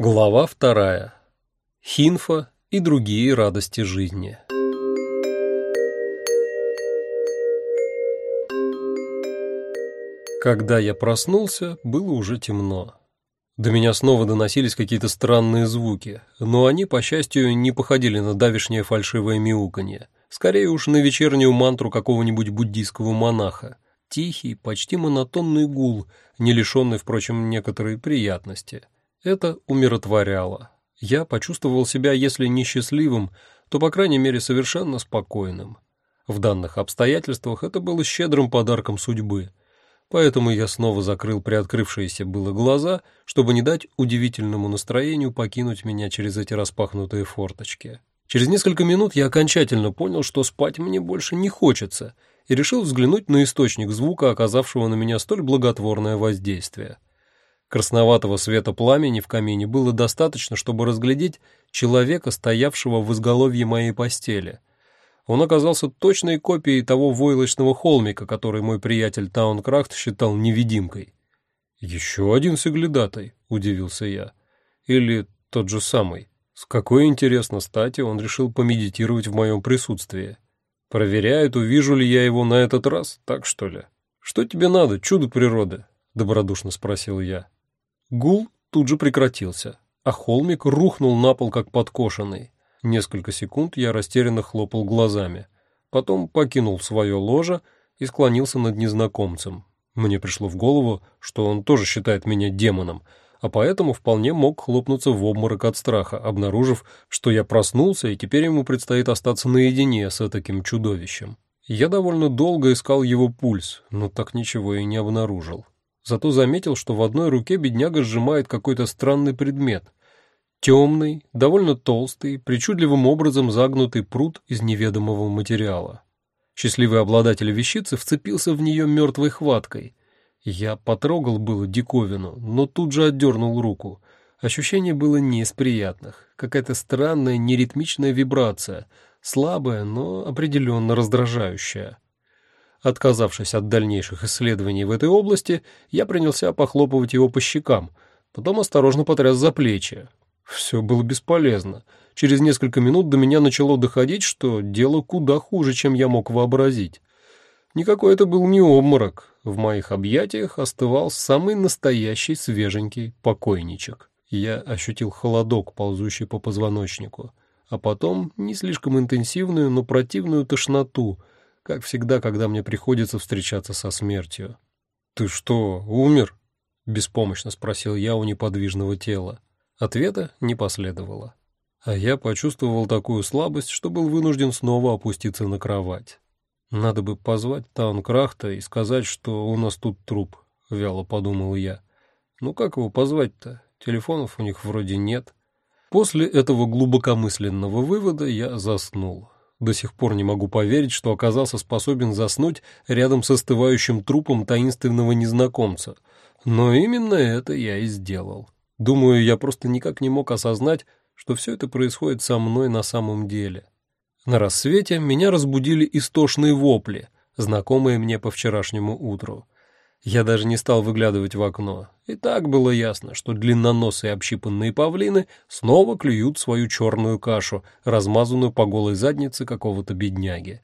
Глава вторая. Хинфа и другие радости жизни. Когда я проснулся, было уже темно. До меня снова доносились какие-то странные звуки, но они, по счастью, не походили на давишнее фальшивое мяуканье. Скорее уж на вечернюю мантру какого-нибудь буддийского монаха. Тихий, почти монотонный гул, не лишенный, впрочем, некоторой приятности – это умиротворяло. Я почувствовал себя, если не счастливым, то, по крайней мере, совершенно спокойным. В данных обстоятельствах это было щедрым подарком судьбы. Поэтому я снова закрыл приоткрывшиеся было глаза, чтобы не дать удивительному настроению покинуть меня через эти распахнутые форточки. Через несколько минут я окончательно понял, что спать мне больше не хочется, и решил взглянуть на источник звука, оказавшего на меня столь благотворное воздействие. Красноватого света пламени в камине было достаточно, чтобы разглядеть человека, стоявшего в изголовье моей постели. Он оказался точной копией того войлочного холмика, который мой приятель Таункрафт считал невидимкой. «Еще один соглядатай», — удивился я. «Или тот же самый. С какой, интересно, стати он решил помедитировать в моем присутствии? Проверяет, увижу ли я его на этот раз, так что ли? Что тебе надо, чудо природы?» — добродушно спросил я. Гул тут же прекратился, а холмик рухнул на пол как подкошенный. Несколько секунд я растерянно хлопал глазами. Потом покинул свое ложе и склонился над незнакомцем. Мне пришло в голову, что он тоже считает меня демоном, а поэтому вполне мог хлопнуться в обморок от страха, обнаружив, что я проснулся, и теперь ему предстоит остаться наедине с таким чудовищем. Я довольно долго искал его пульс, но так ничего и не обнаружил. Зато заметил, что в одной руке бедняга сжимает какой-то странный предмет. Темный, довольно толстый, причудливым образом загнутый пруд из неведомого материала. Счастливый обладатель вещицы вцепился в нее мертвой хваткой. Я потрогал было диковину, но тут же отдернул руку. Ощущение было не из приятных. Какая-то странная неритмичная вибрация, слабая, но определенно раздражающая. Отказавшись от дальнейших исследований в этой области, я принялся похлопывать его по щекам, потом осторожно потряс за плечи. Все было бесполезно. Через несколько минут до меня начало доходить, что дело куда хуже, чем я мог вообразить. Никакой это был не обморок. В моих объятиях остывал самый настоящий свеженький покойничек. Я ощутил холодок, ползущий по позвоночнику, а потом не слишком интенсивную, но противную тошноту — как всегда, когда мне приходится встречаться со смертью. «Ты что, умер?» — беспомощно спросил я у неподвижного тела. Ответа не последовало. А я почувствовал такую слабость, что был вынужден снова опуститься на кровать. «Надо бы позвать Таункрахта и сказать, что у нас тут труп», — вяло подумал я. «Ну как его позвать-то? Телефонов у них вроде нет». После этого глубокомысленного вывода я заснул. До сих пор не могу поверить, что оказался способен заснуть рядом с остывающим трупом таинственного незнакомца. Но именно это я и сделал. Думаю, я просто никак не мог осознать, что все это происходит со мной на самом деле. На рассвете меня разбудили истошные вопли, знакомые мне по вчерашнему утру. Я даже не стал выглядывать в окно. И так было ясно, что длинноносые общипанные павлины снова клюют свою черную кашу, размазанную по голой заднице какого-то бедняги.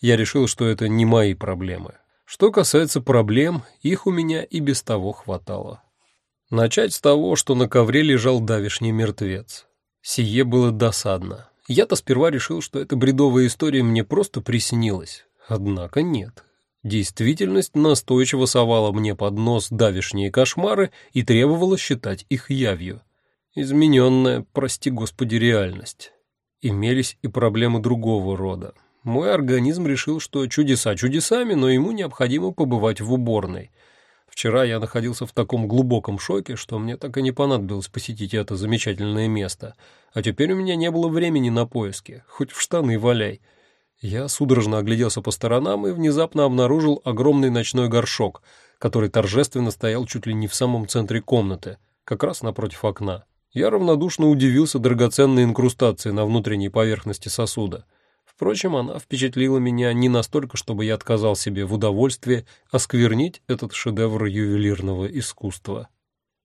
Я решил, что это не мои проблемы. Что касается проблем, их у меня и без того хватало. Начать с того, что на ковре лежал давишний мертвец. Сие было досадно. Я-то сперва решил, что эта бредовая история мне просто приснилась. Однако нет. Действительность настойчиво совала мне под нос давишние кошмары и требовала считать их явью. Измененная, прости господи, реальность. Имелись и проблемы другого рода. Мой организм решил, что чудеса чудесами, но ему необходимо побывать в уборной. Вчера я находился в таком глубоком шоке, что мне так и не понадобилось посетить это замечательное место. А теперь у меня не было времени на поиски, хоть в штаны валяй. Я судорожно огляделся по сторонам и внезапно обнаружил огромный ночной горшок, который торжественно стоял чуть ли не в самом центре комнаты, как раз напротив окна. Я равнодушно удивился драгоценной инкрустации на внутренней поверхности сосуда. Впрочем, она впечатлила меня не настолько, чтобы я отказал себе в удовольствии осквернить этот шедевр ювелирного искусства.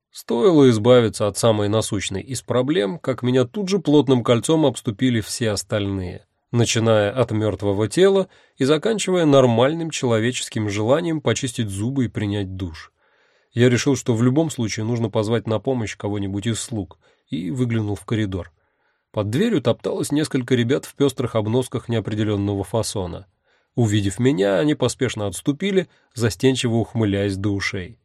Стоило избавиться от самой насущной из проблем, как меня тут же плотным кольцом обступили все остальные, начиная от мертвого тела и заканчивая нормальным человеческим желанием почистить зубы и принять душ. Я решил, что в любом случае нужно позвать на помощь кого-нибудь из слуг, и выглянул в коридор. Под дверью топталось несколько ребят в пестрых обносках неопределенного фасона. Увидев меня, они поспешно отступили, застенчиво ухмыляясь до ушей.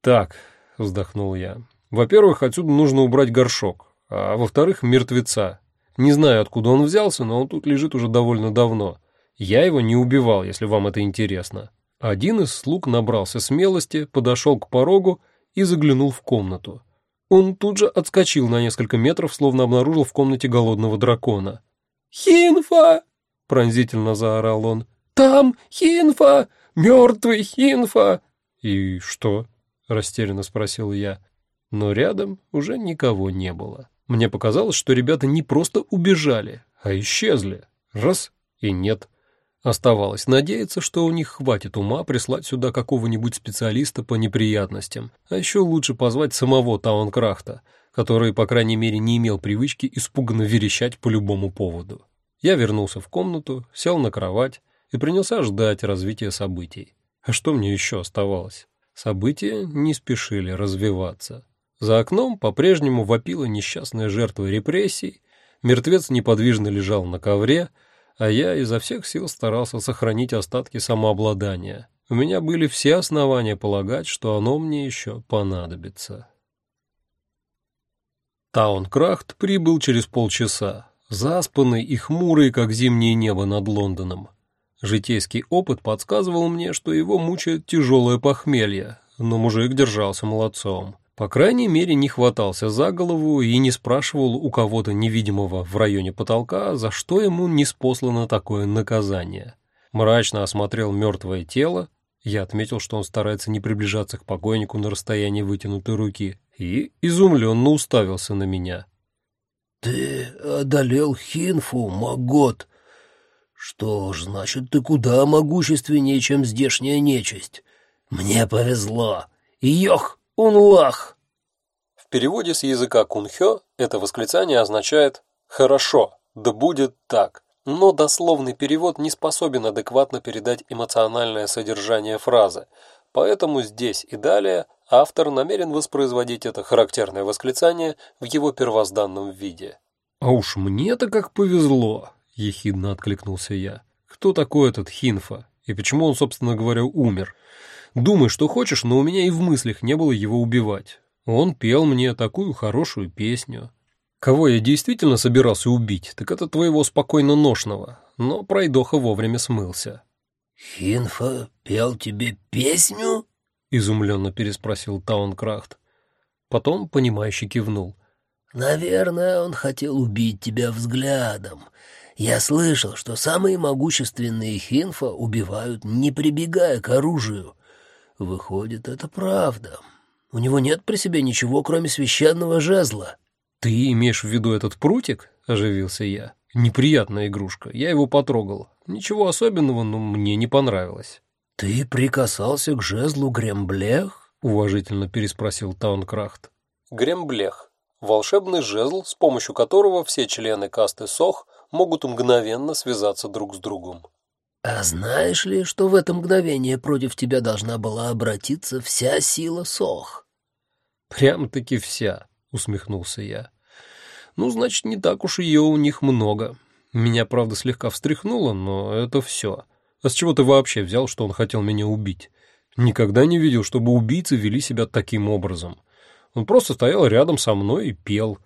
«Так», — вздохнул я, — «во-первых, отсюда нужно убрать горшок, а во-вторых, мертвеца. Не знаю, откуда он взялся, но он тут лежит уже довольно давно. Я его не убивал, если вам это интересно». Один из слуг набрался смелости, подошел к порогу и заглянул в комнату. Он тут же отскочил на несколько метров, словно обнаружил в комнате голодного дракона. «Хинфа!» — пронзительно заорал он. «Там Хинфа! Мертвый Хинфа!» «И что?» — растерянно спросил я. Но рядом уже никого не было. Мне показалось, что ребята не просто убежали, а исчезли. Раз — и нет. Оставалось надеяться, что у них хватит ума прислать сюда какого-нибудь специалиста по неприятностям, а еще лучше позвать самого Таункрахта, который, по крайней мере, не имел привычки испуганно верещать по любому поводу. Я вернулся в комнату, сел на кровать и принялся ждать развития событий. А что мне еще оставалось? События не спешили развиваться. За окном по-прежнему вопила несчастная жертва репрессий, мертвец неподвижно лежал на ковре, а я изо всех сил старался сохранить остатки самообладания. У меня были все основания полагать, что оно мне еще понадобится. Таункрафт прибыл через полчаса, заспанный и хмурый, как зимнее небо над Лондоном. Житейский опыт подсказывал мне, что его мучает тяжелое похмелье, но мужик держался молодцом. По крайней мере, не хватался за голову и не спрашивал у кого-то невидимого в районе потолка, за что ему не спослано такое наказание. Мрачно осмотрел мертвое тело, я отметил, что он старается не приближаться к покойнику на расстоянии вытянутой руки, и изумленно уставился на меня. «Ты одолел Хинфу, Магот. Что ж, значит, ты куда могущественнее, чем здешняя нечисть. Мне повезло. Йох!» «Унлах». В переводе с языка кунхё это восклицание означает «хорошо, да будет так», но дословный перевод не способен адекватно передать эмоциональное содержание фразы, поэтому здесь и далее автор намерен воспроизводить это характерное восклицание в его первозданном виде. «А уж мне-то как повезло!» — ехидно откликнулся я. «Кто такой этот Хинфа? И почему он, собственно говоря, умер?» Думай, что хочешь, но у меня и в мыслях не было его убивать. Он пел мне такую хорошую песню. Кого я действительно собирался убить, так это твоего спокойно ношного, но пройдоха вовремя смылся. «Хинфа пел тебе песню?» — изумленно переспросил Таункрафт. Потом, понимающе кивнул. «Наверное, он хотел убить тебя взглядом. Я слышал, что самые могущественные хинфа убивают, не прибегая к оружию. Выходит, это правда. У него нет при себе ничего, кроме священного жезла. Ты имеешь в виду этот прутик? Оживился я. Неприятная игрушка. Я его потрогал. Ничего особенного, но мне не понравилось. Ты прикасался к жезлу Гремблех? Уважительно переспросил Таункрахт. Гремблех. Волшебный жезл, с помощью которого все члены касты Сох могут мгновенно связаться друг с другом. «А знаешь ли, что в это мгновение против тебя должна была обратиться вся сила Сох?» «Прям-таки вся», — усмехнулся я. «Ну, значит, не так уж ее у них много. Меня, правда, слегка встряхнуло, но это все. А с чего ты вообще взял, что он хотел меня убить? Никогда не видел, чтобы убийцы вели себя таким образом. Он просто стоял рядом со мной и пел».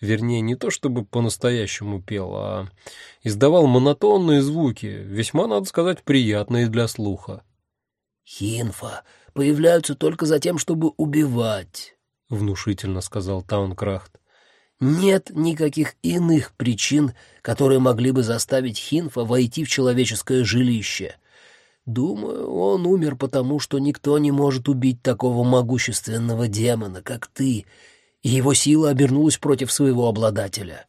Вернее, не то чтобы по-настоящему пел, а издавал монотонные звуки, весьма, надо сказать, приятные для слуха. «Хинфа появляются только за тем, чтобы убивать», — внушительно сказал Таункрафт. «Нет никаких иных причин, которые могли бы заставить Хинфа войти в человеческое жилище. Думаю, он умер потому, что никто не может убить такого могущественного демона, как ты, и его сила обернулась против своего обладателя.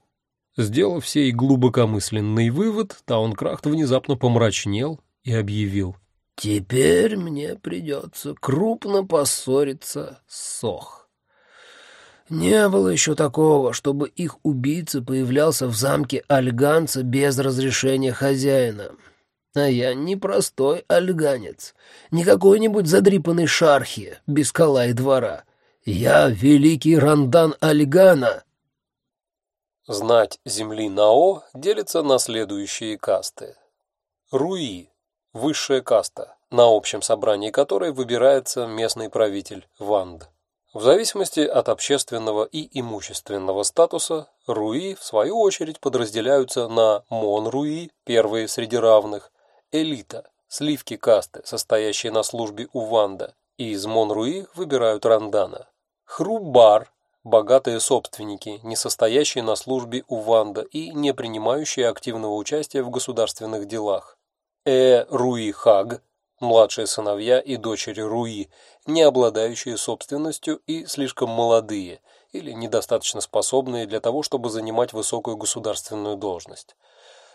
Сделав сей глубокомысленный вывод, Таункрафт внезапно помрачнел и объявил. Теперь мне придется крупно поссориться с Сох. Не было еще такого, чтобы их убийца появлялся в замке Альганца без разрешения хозяина. А я не простой альганец, не какой-нибудь задрипанный шархи без кола и двора. Я великий Рандан Альгана. Знать земли Нао делится на следующие касты. Руи – высшая каста, на общем собрании которой выбирается местный правитель Ванд. В зависимости от общественного и имущественного статуса, руи, в свою очередь, подразделяются на мон-руи, первые среди равных, элита, сливки касты, состоящие на службе у Ванда, и из мон-руи выбирают рандана. Хрубар, богатые собственники, не состоящие на службе у Ванда и не принимающие активного участия в государственных делах. Э Руи Хаг, младшие сыновья и дочери Руи, не обладающие собственностью и слишком молодые или недостаточно способные для того, чтобы занимать высокую государственную должность.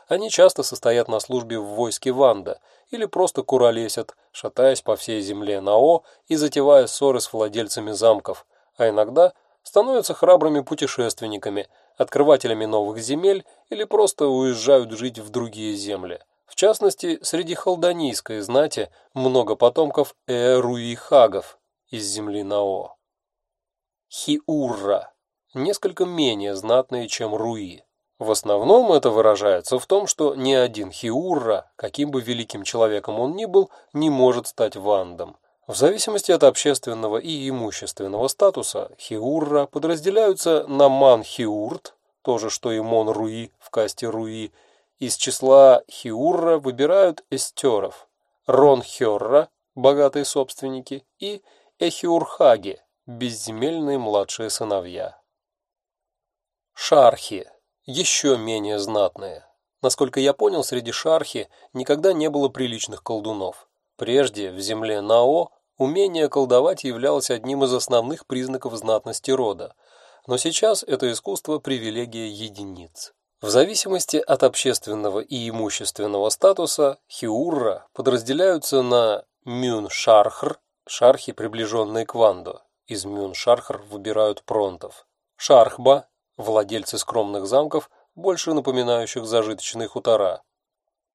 Они часто состоят на службе в войске Ванда или просто куролесят, шатаясь по всей земле Нао и затевая ссоры с владельцами замков, а иногда становятся храбрыми путешественниками, открывателями новых земель или просто уезжают жить в другие земли. В частности, среди халданийской знати много потомков Эруихагов из земли Нао. Хиурра несколько менее знатные, чем Руи. В основном это выражается в том, что ни один Хиурра, каким бы великим человеком он ни был, не может стать вандом. В зависимости от общественного и имущественного статуса, Хиурра подразделяются на Ман-Хиурт, то же, что и Мон-Руи в касте Руи, из числа Хиурра выбирают эстеров, Ронхерра, богатые собственники, и Эхиурхаги, безземельные младшие сыновья. Шархи, еще менее знатные. Насколько я понял, среди шархи никогда не было приличных колдунов. Прежде в земле Нао умение колдовать являлось одним из основных признаков знатности рода, но сейчас это искусство привилегия единиц. В зависимости от общественного и имущественного статуса хиурра подразделяются на мюн-шархр, шархи, приближенные к ванду. Из мюн-шархр выбирают пронтов. Шархба, владельцы скромных замков, больше напоминающих зажиточные хутора.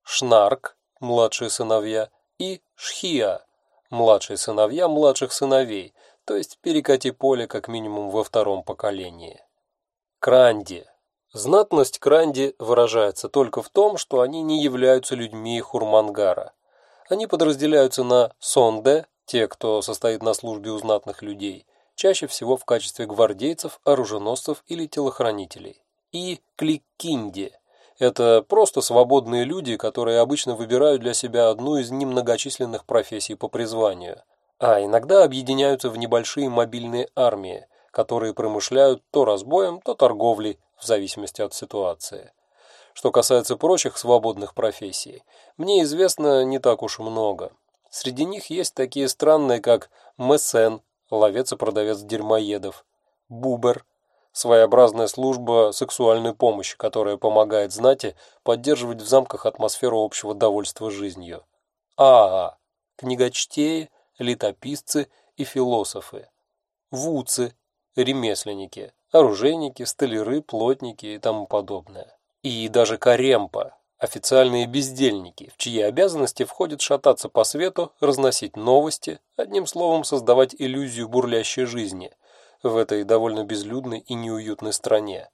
Шнарк, младшие сыновья, и Шхия, младшие сыновья младших сыновей, то есть перекати поле как минимум во втором поколении. Кранди, Знатность Кранди выражается только в том, что они не являются людьми Хурмангара. Они подразделяются на сонде, те, кто состоит на службе у знатных людей, чаще всего в качестве гвардейцев, оруженосцев или телохранителей, и кликкинди. Это просто свободные люди, которые обычно выбирают для себя одну из немногочисленных профессий по призванию, а иногда объединяются в небольшие мобильные армии, которые промышляют то разбоем, то торговлей, в зависимости от ситуации. Что касается прочих свободных профессий, мне известно не так уж много. Среди них есть такие странные, как мессен, ловец и продавец дерьмоедов, бубер, своеобразная служба сексуальной помощи, которая помогает знати поддерживать в замках атмосферу общего довольства жизнью. АА – книгочтеи, летописцы и философы. Вуцы – ремесленники, оружейники, столяры, плотники и тому подобное. И даже Каремпа, официальные бездельники, в чьи обязанности входит шататься по свету, разносить новости, одним словом создавать иллюзию бурлящей жизни в этой довольно безлюдной и неуютной стране.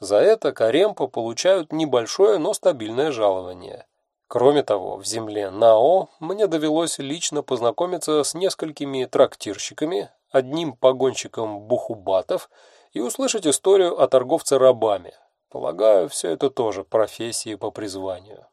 За это Каремпа получают небольшое, но стабильное жалование. Кроме того, в земле Нао мне довелось лично познакомиться с несколькими трактирщиками, одним погонщиком бухубатов и услышать историю о торговце рабами. Полагаю, все это тоже профессии по призванию.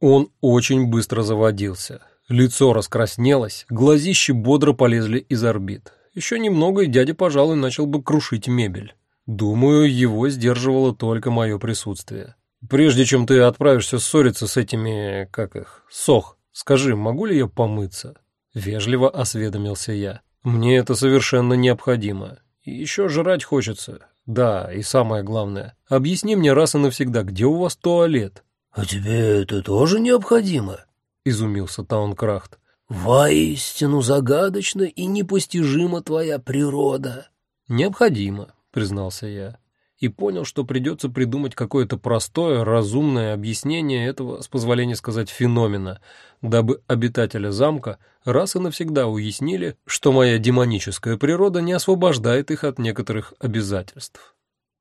Он очень быстро заводился. Лицо раскраснелось, глазищи бодро полезли из орбит. Еще немного, и дядя, пожалуй, начал бы крушить мебель. Думаю, его сдерживало только мое присутствие. Прежде чем ты отправишься ссориться с этими, как их, сох, скажи, могу ли я помыться? Вежливо осведомился я. Мне это совершенно необходимо. И еще жрать хочется. Да, и самое главное, объясни мне раз и навсегда, где у вас туалет?» «А тебе это тоже необходимо?» изумился Таункрахт. «Воистину загадочна и непостижима твоя природа». «Необходимо», — признался я, и понял, что придется придумать какое-то простое, разумное объяснение этого, с позволения сказать, феномена, дабы обитателя замка раз и навсегда уяснили, что моя демоническая природа не освобождает их от некоторых обязательств.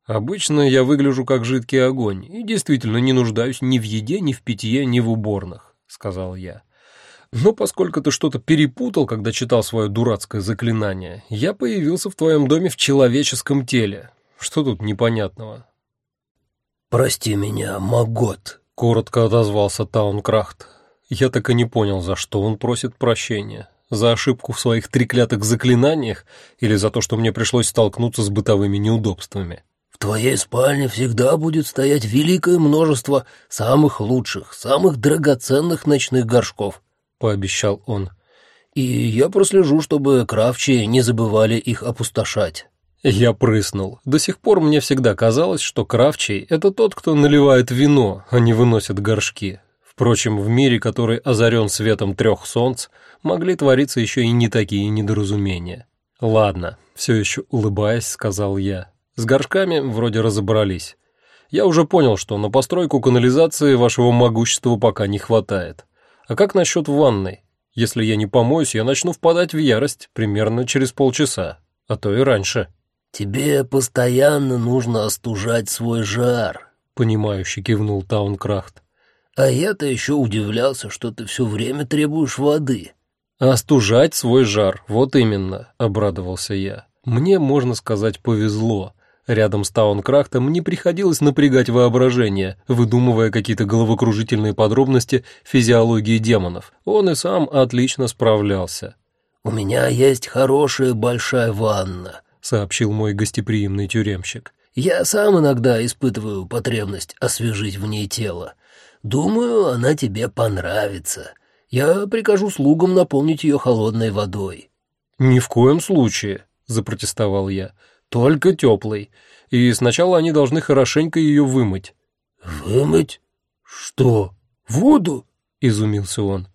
Обычно я выгляжу как жидкий огонь и действительно не нуждаюсь ни в еде, ни в питье, ни в уборных, — сказал я. Но поскольку ты что-то перепутал, когда читал свое дурацкое заклинание, я появился в твоем доме в человеческом теле. Что тут непонятного? «Прости меня, Магот», — коротко отозвался Таункрахт. Я так и не понял, за что он просит прощения. За ошибку в своих треклятых заклинаниях или за то, что мне пришлось столкнуться с бытовыми неудобствами? В твоей спальне всегда будет стоять великое множество самых лучших, самых драгоценных ночных горшков, — пообещал он. «И я прослежу, чтобы кравчи не забывали их опустошать». Я прыснул. До сих пор мне всегда казалось, что кравчий — это тот, кто наливает вино, а не выносит горшки. Впрочем, в мире, который озарен светом трех солнц, могли твориться еще и не такие недоразумения. «Ладно», — все еще улыбаясь, сказал я. «С горшками вроде разобрались. Я уже понял, что на постройку канализации вашего могущества пока не хватает. А как насчет ванной? Если я не помоюсь, я начну впадать в ярость примерно через полчаса, а то и раньше. Тебе постоянно нужно остужать свой жар, понимающе кивнул Таункрахт. А я-то еще удивлялся, что ты все время требуешь воды. Остужать свой жар, вот именно, обрадовался я. Мне, можно сказать, повезло. Рядом с Таункрахтом не приходилось напрягать воображение, выдумывая какие-то головокружительные подробности физиологии демонов. Он и сам отлично справлялся. «У меня есть хорошая большая ванна», — сообщил мой гостеприимный тюремщик. «Я сам иногда испытываю потребность освежить в ней тело. Думаю, она тебе понравится. Я прикажу слугам наполнить ее холодной водой». «Ни в коем случае», — запротестовал я только теплой, и сначала они должны хорошенько ее вымыть». «Вымыть? Что, воду?» — изумился он.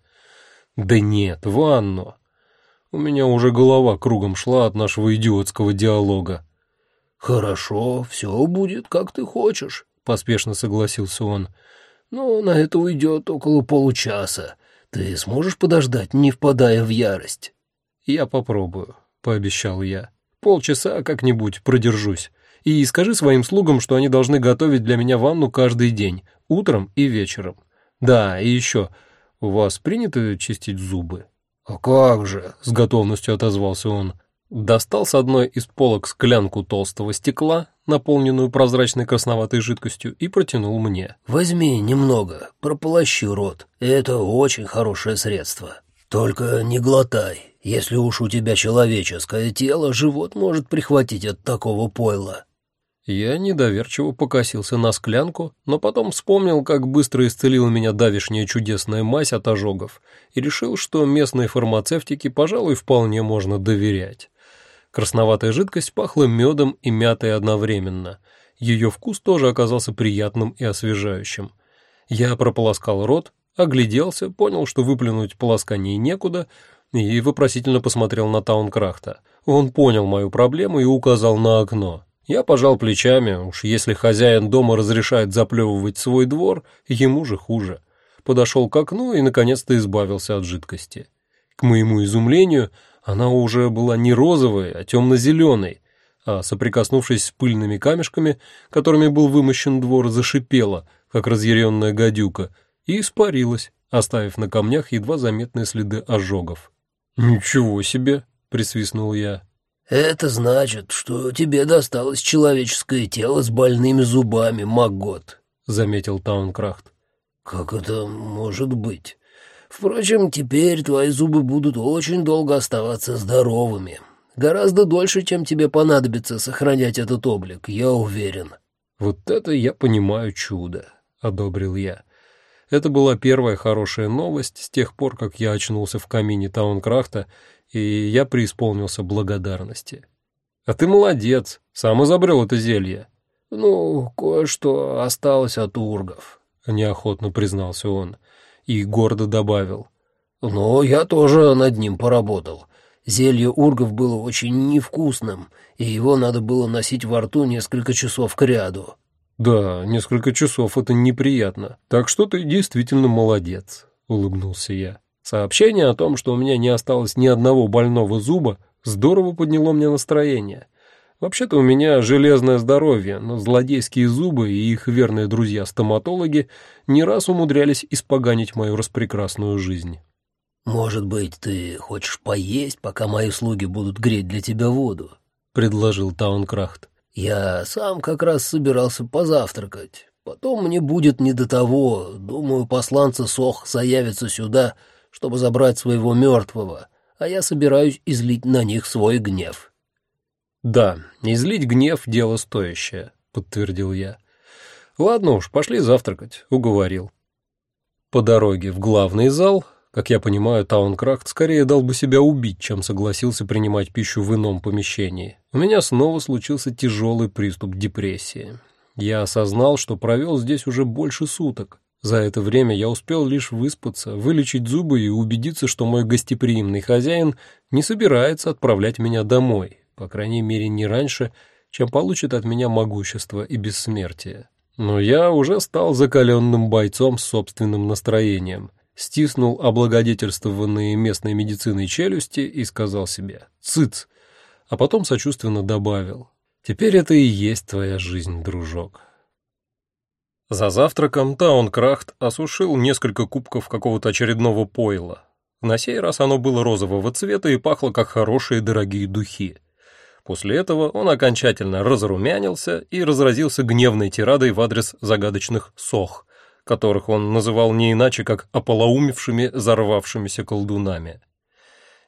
«Да нет, ванну. У меня уже голова кругом шла от нашего идиотского диалога». «Хорошо, все будет, как ты хочешь», — поспешно согласился он. «Но на это уйдет около получаса. Ты сможешь подождать, не впадая в ярость?» «Я попробую», — пообещал я. Полчаса как-нибудь продержусь. И скажи своим слугам, что они должны готовить для меня ванну каждый день, утром и вечером. Да, и еще, у вас принято чистить зубы?» «А как же?» — с готовностью отозвался он. Достал с одной из полок склянку толстого стекла, наполненную прозрачной красноватой жидкостью, и протянул мне. «Возьми немного, прополощи рот. Это очень хорошее средство. Только не глотай. Если уж у тебя человеческое тело, живот может прихватить от такого пойла». Я недоверчиво покосился на склянку, но потом вспомнил, как быстро исцелила меня давишняя чудесная мазь от ожогов, и решил, что местной фармацевтике, пожалуй, вполне можно доверять. Красноватая жидкость пахла медом и мятой одновременно. Ее вкус тоже оказался приятным и освежающим. Я прополоскал рот, огляделся, понял, что выплюнуть полоскание некуда, и вопросительно посмотрел на Таункрахта. Он понял мою проблему и указал на окно. Я пожал плечами, уж если хозяин дома разрешает заплевывать свой двор, ему же хуже. Подошел к окну и наконец-то избавился от жидкости. К моему изумлению, она уже была не розовой, а темно-зеленой, а, соприкоснувшись с пыльными камешками, которыми был вымощен двор, зашипела, как разъяренная гадюка, и испарилась, оставив на камнях едва заметные следы ожогов. «Ничего себе!» — присвистнул я. «Это значит, что тебе досталось человеческое тело с больными зубами, Магот», — заметил Таункрафт. «Как это может быть? Впрочем, теперь твои зубы будут очень долго оставаться здоровыми. Гораздо дольше, чем тебе понадобится сохранять этот облик, я уверен». «Вот это я понимаю чудо», — одобрил я. Это была первая хорошая новость с тех пор, как я очнулся в камине Таункрахта, и я преисполнился благодарности. «А ты молодец, сам изобрел это зелье». «Ну, кое-что осталось от ургов», — неохотно признался он. и гордо добавил. «Но я тоже над ним поработал. Зелье ургов было очень невкусным, и его надо было носить во рту несколько часов кряду». «Да, несколько часов — это неприятно. Так что ты действительно молодец», — улыбнулся я. Сообщение о том, что у меня не осталось ни одного больного зуба, здорово подняло мне настроение. Вообще-то у меня железное здоровье, но злодейские зубы и их верные друзья-стоматологи не раз умудрялись испоганить мою распрекрасную жизнь. «Может быть, ты хочешь поесть, пока мои слуги будут греть для тебя воду?» — предложил Таункрахт. «Я сам как раз собирался позавтракать. Потом мне будет не до того. Думаю, посланцы Сох заявятся сюда, чтобы забрать своего мертвого, а я собираюсь излить на них свой гнев». «Да, излить гнев — дело стоящее», — подтвердил я. «Ладно уж, пошли завтракать», — уговорил. По дороге в главный зал, как я понимаю, Таункрафт скорее дал бы себя убить, чем согласился принимать пищу в ином помещении. У меня снова случился тяжелый приступ депрессии. Я осознал, что провел здесь уже больше суток. За это время я успел лишь выспаться, вылечить зубы и убедиться, что мой гостеприимный хозяин не собирается отправлять меня домой, по крайней мере, не раньше, чем получит от меня могущество и бессмертие. Но я уже стал закаленным бойцом с собственным настроением, стиснул облагодетельствованные местной медициной челюсти и сказал себе «Цыц!», а потом сочувственно добавил «Теперь это и есть твоя жизнь, дружок». За завтраком Таункрахт осушил несколько кубков какого-то очередного пойла. На сей раз оно было розового цвета и пахло, как хорошие дорогие духи. После этого он окончательно разрумянился и разразился гневной тирадой в адрес загадочных сох, которых он называл не иначе, как ополоумевшими, зарвавшимися колдунами.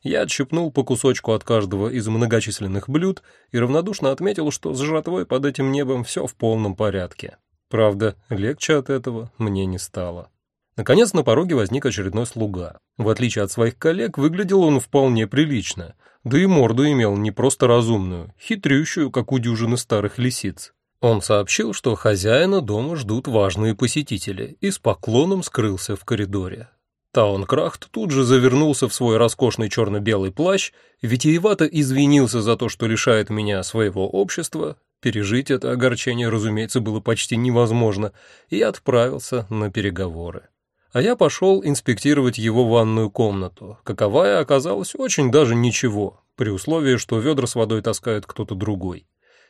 Я отщипнул по кусочку от каждого из многочисленных блюд и равнодушно отметил, что с жратвой под этим небом все в полном порядке. Правда, легче от этого мне не стало. Наконец на пороге возник очередной слуга. В отличие от своих коллег, выглядел он вполне прилично — да и морду имел не просто разумную, хитрющую, как у дюжины старых лисиц. Он сообщил, что хозяина дома ждут важные посетители, и с поклоном скрылся в коридоре. Таункрахт тут же завернулся в свой роскошный черно-белый плащ, витиевато извинился за то, что лишает меня своего общества, пережить это огорчение, разумеется, было почти невозможно, и отправился на переговоры а я пошел инспектировать его ванную комнату, каковая оказалась очень даже ничего, при условии, что ведра с водой таскает кто-то другой.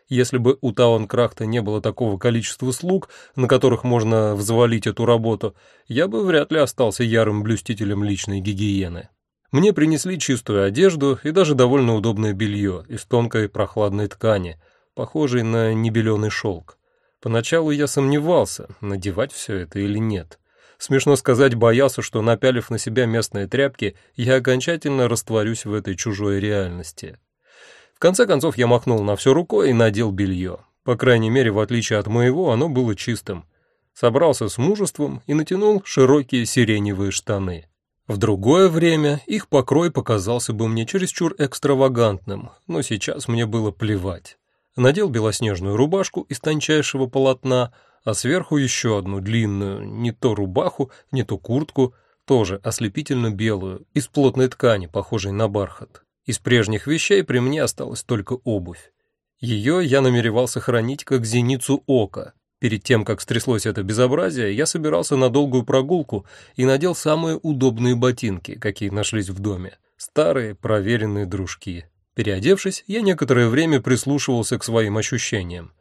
Если бы у Таункрахта не было такого количества слуг, на которых можно взвалить эту работу, я бы вряд ли остался ярым блюстителем личной гигиены. Мне принесли чистую одежду и даже довольно удобное белье из тонкой прохладной ткани, похожей на небеленый шелк. Поначалу я сомневался, надевать все это или нет. Смешно сказать, боялся, что, напялив на себя местные тряпки, я окончательно растворюсь в этой чужой реальности. В конце концов, я махнул на все рукой и надел белье. По крайней мере, в отличие от моего, оно было чистым. Собрался с мужеством и натянул широкие сиреневые штаны. В другое время их покрой показался бы мне чересчур экстравагантным, но сейчас мне было плевать. Надел белоснежную рубашку из тончайшего полотна, а сверху еще одну длинную, не то рубаху, не то куртку, тоже ослепительно белую, из плотной ткани, похожей на бархат. Из прежних вещей при мне осталась только обувь. Ее я намеревался хранить как зеницу ока. Перед тем, как стряслось это безобразие, я собирался на долгую прогулку и надел самые удобные ботинки, какие нашлись в доме. Старые, проверенные дружки. Переодевшись, я некоторое время прислушивался к своим ощущениям.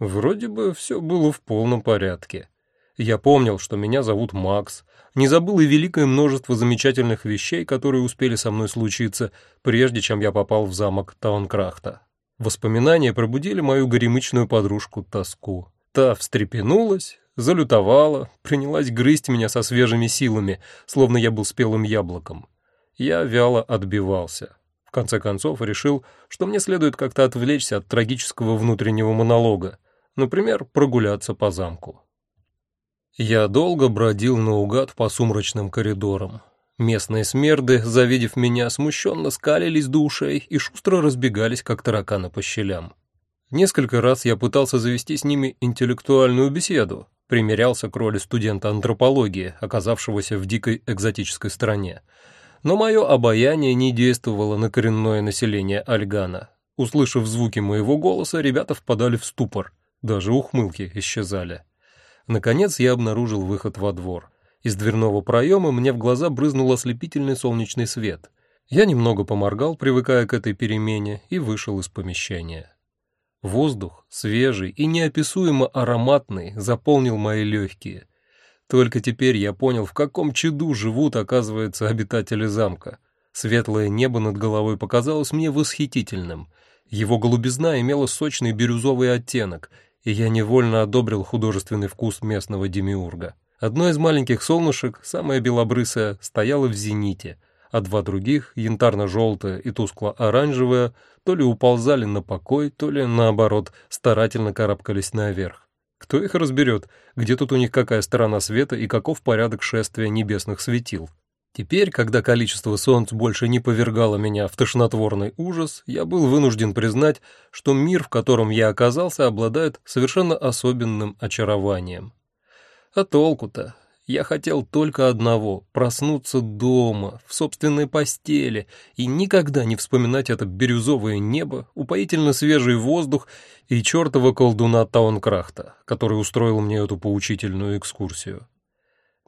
Вроде бы все было в полном порядке. Я помнил, что меня зовут Макс, не забыл и великое множество замечательных вещей, которые успели со мной случиться, прежде чем я попал в замок Таункрахта. Воспоминания пробудили мою горемычную подружку тоску. Та встрепенулась, залютовала, принялась грызть меня со свежими силами, словно я был спелым яблоком. Я вяло отбивался. В конце концов решил, что мне следует как-то отвлечься от трагического внутреннего монолога, например, прогуляться по замку. Я долго бродил наугад по сумрачным коридорам. Местные смерды, завидев меня, смущенно скалились до ушей и шустро разбегались, как тараканы по щелям. Несколько раз я пытался завести с ними интеллектуальную беседу, примерялся к роли студента антропологии, оказавшегося в дикой экзотической стране. Но мое обаяние не действовало на коренное население Альгана. Услышав звуки моего голоса, ребята впадали в ступор, даже ухмылки исчезали. Наконец я обнаружил выход во двор. Из дверного проема мне в глаза брызнул ослепительный солнечный свет. Я немного поморгал, привыкая к этой перемене, и вышел из помещения. Воздух, свежий и неописуемо ароматный, заполнил мои легкие. Только теперь я понял, в каком чуду живут, оказывается, обитатели замка. Светлое небо над головой показалось мне восхитительным. Его голубизна имела сочный бирюзовый оттенок, и я невольно одобрил художественный вкус местного демиурга. Одно из маленьких солнышек, самое белобрысое, стояло в зените, а два других, янтарно-желтое и тускло-оранжевое, то ли уползали на покой, то ли, наоборот, старательно карабкались наверх. Кто их разберет, где тут у них какая сторона света и каков порядок шествия небесных светил? Теперь, когда количество солнц больше не повергало меня в тошнотворный ужас, я был вынужден признать, что мир, в котором я оказался, обладает совершенно особенным очарованием. А толку-то? Я хотел только одного — проснуться дома, в собственной постели, и никогда не вспоминать это бирюзовое небо, упоительно свежий воздух и чертова колдуна Таункрахта, который устроил мне эту поучительную экскурсию.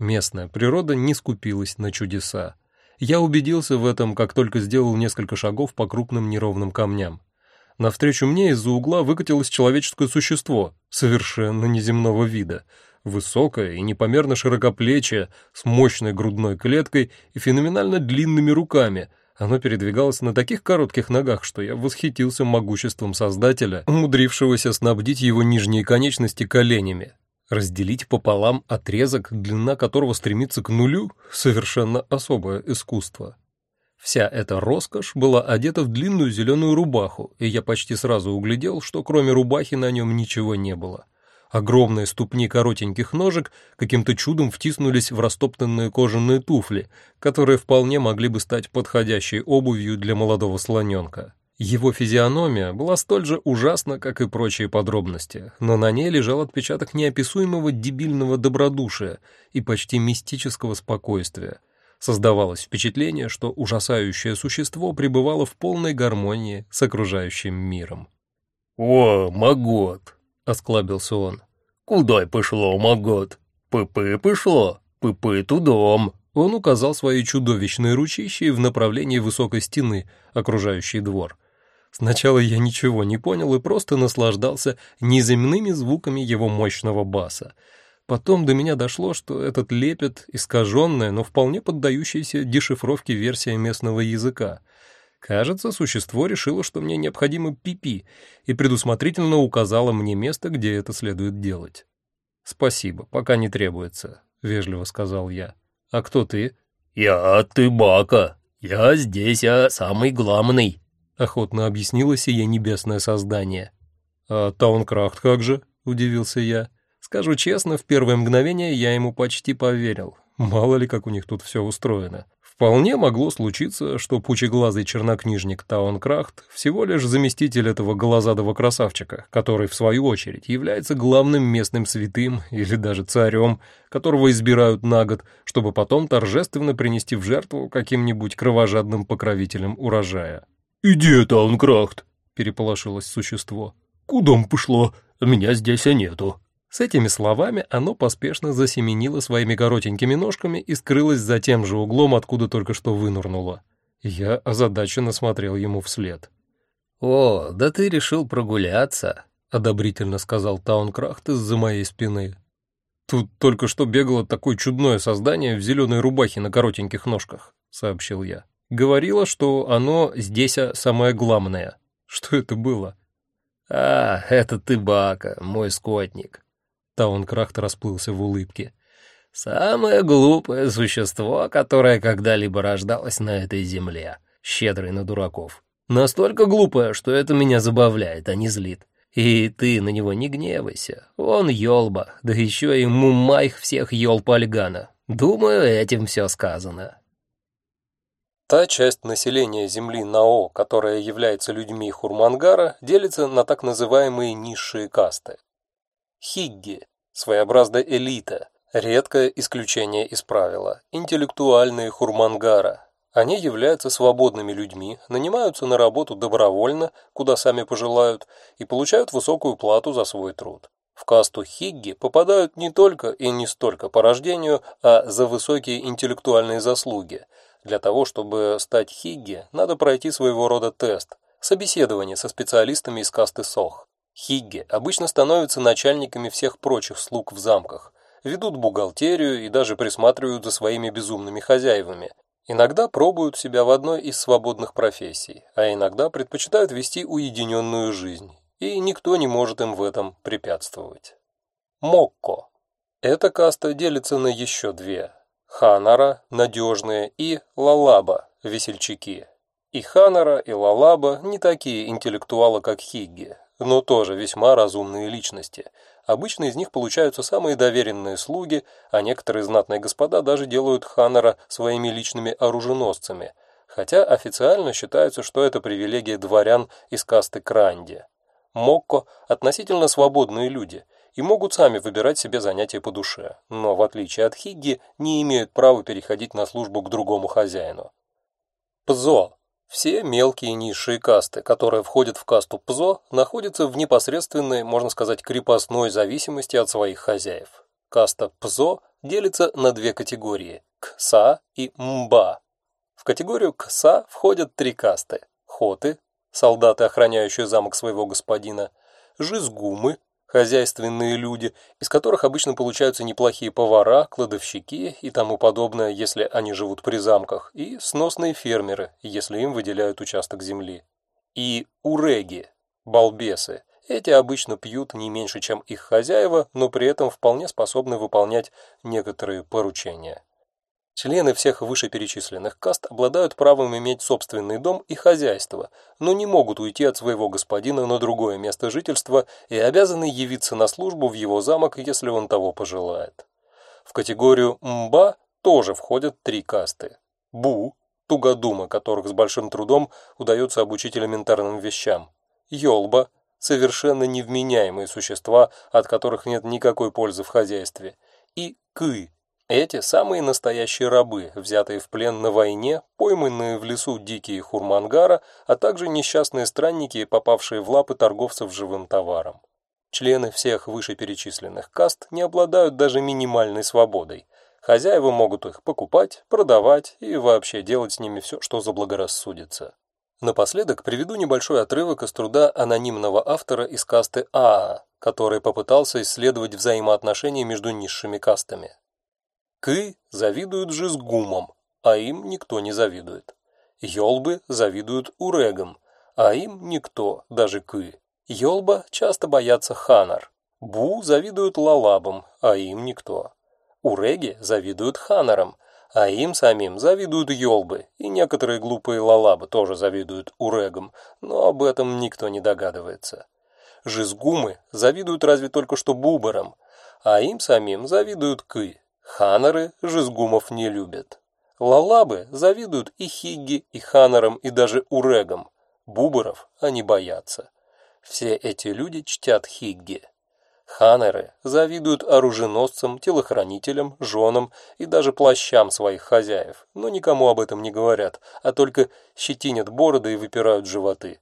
Местная природа не скупилась на чудеса. Я убедился в этом, как только сделал несколько шагов по крупным неровным камням. Навстречу мне из-за угла выкатилось человеческое существо, совершенно неземного вида, высокое и непомерно широкоплечие, с мощной грудной клеткой и феноменально длинными руками. Оно передвигалось на таких коротких ногах, что я восхитился могуществом создателя, умудрившегося снабдить его нижние конечности коленями. Разделить пополам отрезок, длина которого стремится к нулю — совершенно особое искусство. Вся эта роскошь была одета в длинную зеленую рубаху, и я почти сразу углядел, что кроме рубахи на нем ничего не было. Огромные ступни коротеньких ножек каким-то чудом втиснулись в растоптанные кожаные туфли, которые вполне могли бы стать подходящей обувью для молодого слоненка. Его физиономия была столь же ужасна, как и прочие подробности, но на ней лежал отпечаток неописуемого дебильного добродушия и почти мистического спокойствия. Создавалось впечатление, что ужасающее существо пребывало в полной гармонии с окружающим миром. «О, Магот!» — осклабился он. «Куда пошло, Магот? Пыпы пошло, пыпы тудом!» Он указал свои чудовищные ручищи в направлении высокой стены, окружающей двор. Сначала я ничего не понял и просто наслаждался неземными звуками его мощного баса. Потом до меня дошло, что этот лепет — искаженная, но вполне поддающаяся дешифровке версия местного языка. Кажется, существо решило, что мне необходимо пипи, и предусмотрительно указало мне место, где это следует делать. «Спасибо, пока не требуется», — вежливо сказал я. «А кто ты?» «Я Тыбака. Я здесь, я самый главный». — охотно объяснило сие небесное создание. «А Таункрафт как же?» — удивился я. Скажу честно, в первое мгновение я ему почти поверил. Мало ли, как у них тут все устроено. Вполне могло случиться, что пучеглазый чернокнижник Таункрафт всего лишь заместитель этого голозадого красавчика, который, в свою очередь, является главным местным святым или даже царем, которого избирают на год, чтобы потом торжественно принести в жертву каким-нибудь кровожадным покровителям урожая. «Иди, Таункрафт!» — переполошилось существо. «Куда пошло? Меня здесь и нету». С этими словами оно поспешно засеменило своими коротенькими ножками и скрылось за тем же углом, откуда только что вынырнуло. Я озадаченно смотрел ему вслед. «О, да ты решил прогуляться», — одобрительно сказал Таункрафт из-за моей спины. «Тут только что бегало такое чудное создание в зеленой рубахе на коротеньких ножках», — сообщил я. Говорила, что оно здесь а, самое главное. Что это было? А, это ты, Бака, мой скотник. Таункрахт расплылся в улыбке. Самое глупое существо, которое когда-либо рождалось на этой земле, щедрый на дураков. Настолько глупое, что это меня забавляет, а не злит. И ты на него не гневайся. Он елба, да еще и мумайх всех елп Альгана. Думаю, этим все сказано. Та часть населения Земли Нао, которая является людьми Хурмангара, делится на так называемые низшие касты. Хигги Своеобразная элита, редкое исключение из правила, интеллектуальные хурмангара. Они являются свободными людьми, нанимаются на работу добровольно, куда сами пожелают, и получают высокую плату за свой труд. В касту хигги попадают не только и не столько по рождению, а за высокие интеллектуальные заслуги. Для того, чтобы стать хигги, надо пройти своего рода тест, собеседование со специалистами из касты Сох. Хигги обычно становятся начальниками всех прочих слуг в замках, ведут бухгалтерию и даже присматривают за своими безумными хозяевами. Иногда пробуют себя в одной из свободных профессий, а иногда предпочитают вести уединенную жизнь, и никто не может им в этом препятствовать. Мокко. Эта каста делится на еще две – Ханара, надежные, и Лалаба, весельчаки. И Ханара, и Лалаба не такие интеллектуалы, как Хигги, но тоже весьма разумные личности. Обычно из них получаются самые доверенные слуги, а некоторые знатные господа даже делают Ханнера своими личными оруженосцами, хотя официально считается, что это привилегия дворян из касты Кранди. Мокко – относительно свободные люди и могут сами выбирать себе занятия по душе, но в отличие от Хигги не имеют права переходить на службу к другому хозяину. Пзо все мелкие низшие касты, которые входят в касту ПЗО, находятся в непосредственной, можно сказать, крепостной зависимости от своих хозяев. Каста ПЗО делится на две категории – КСА и МБА. В категорию КСА входят три касты – Хоты, солдаты, охраняющие замок своего господина, Жизгумы, хозяйственные люди, из которых обычно получаются неплохие повара, кладовщики и тому подобное, если они живут при замках, и сносные фермеры, если им выделяют участок земли. И уреги, балбесы. Эти обычно пьют не меньше, чем их хозяева, но при этом вполне способны выполнять некоторые поручения. Члены всех вышеперечисленных каст обладают правом иметь собственный дом и хозяйство, но не могут уйти от своего господина на другое место жительства и обязаны явиться на службу в его замок, если он того пожелает. В категорию «мба» тоже входят три касты. Бу – тугодумы, которых с большим трудом удается обучить элементарным вещам. Йолба – совершенно невменяемые существа, от которых нет никакой пользы в хозяйстве. И Кы эти самые настоящие рабы, взятые в плен на войне, пойманные в лесу дикие хурмангара, а также несчастные странники, попавшие в лапы торговцев живым товаром. Члены всех вышеперечисленных каст не обладают даже минимальной свободой. Хозяева могут их покупать, продавать и вообще делать с ними все, что заблагорассудится. Напоследок приведу небольшой отрывок из труда анонимного автора из касты Аа, который попытался исследовать взаимоотношения между низшими кастами. Кы завидуют жезгумам, а им никто не завидует. Йолбы завидуют урегам, а им никто, даже Кы. Йолба часто боятся ханар. Бу завидуют лалабам, а им никто. Уреги завидуют ханарам, а им самим завидуют йолбы, и некоторые глупые лалабы тоже завидуют урегам, но об этом никто не догадывается. Жизгумы завидуют разве только что бубарам, а им самим завидуют кы. Ханары жезгумов не любят. Лалабы завидуют и хигги, и ханарам, и даже урегам. Бубаров они боятся. Все эти люди чтят хигги. Ханеры завидуют оруженосцам, телохранителям, женам и даже плащам своих хозяев, но никому об этом не говорят, а только щетинят бороды и выпирают животы.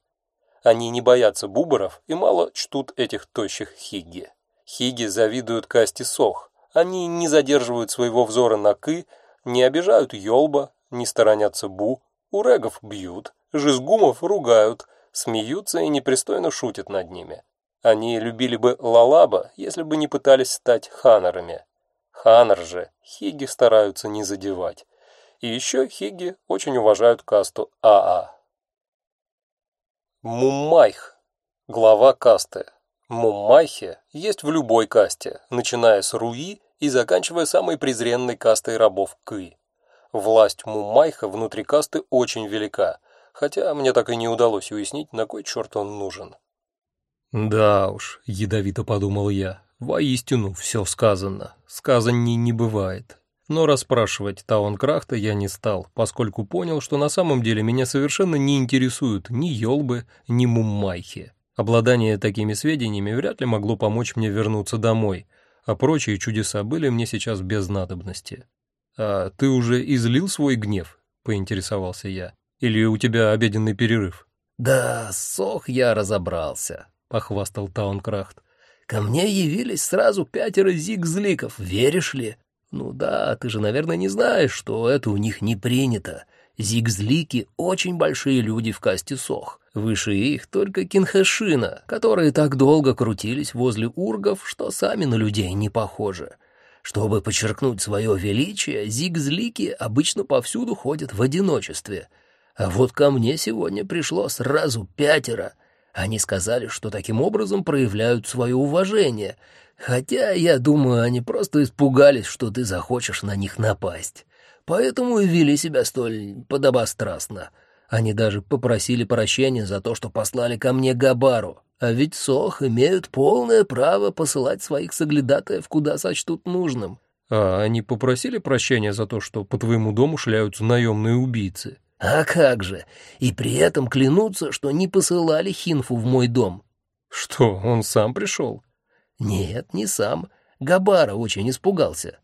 Они не боятся бубаров и мало чтут этих тощих хигги. Хиги завидуют касте сох, они не задерживают своего взора на Кы, не обижают Йолба, не сторонятся Бу, урегов бьют, жизгумов ругают, смеются и непристойно шутят над ними. Они любили бы Лалаба, если бы не пытались стать ханарами. Ханар же хиги стараются не задевать. И еще хиги очень уважают касту Аа. Мумайх, глава касты. Муммайхе есть в любой касте, начиная с Руи и заканчивая самой презренной кастой рабов Кы. Власть Муммайха внутри касты очень велика, хотя мне так и не удалось уяснить, на кой черт он нужен. «Да уж», — ядовито подумал я, — «воистину все сказано, сказанней не бывает». Но расспрашивать Таункрахта я не стал, поскольку понял, что на самом деле меня совершенно не интересуют ни Йолбы, ни Муммайхи. Обладание такими сведениями вряд ли могло помочь мне вернуться домой, а прочие чудеса были мне сейчас без надобности. «А ты уже излил свой гнев?» — поинтересовался я. «Или у тебя обеденный перерыв?» «Да, сох я разобрался», — похвастал Таункрахт. «Ко мне явились сразу пятеро зигзликов, веришь ли? Ну да, ты же, наверное, не знаешь, что это у них не принято. Зигзлики — очень большие люди в касте сох. Выше их только кинхешина, которые так долго крутились возле ургов, что сами на людей не похожи. Чтобы подчеркнуть свое величие, зигзлики обычно повсюду ходят в одиночестве. А вот ко мне сегодня пришло сразу пятеро. Они сказали, что таким образом проявляют свое уважение, хотя, я думаю, они просто испугались, что ты захочешь на них напасть. Поэтому и вели себя столь подобострастно. Они даже попросили прощения за то, что послали ко мне Габару. А ведь Сох имеют полное право посылать своих соглядатаев, куда сочтут нужным. А они попросили прощения за то, что по твоему дому шляются наемные убийцы? А как же! И при этом клянутся, что не посылали Хинфу в мой дом. Что, он сам пришел? Нет, не сам. Габара очень испугался.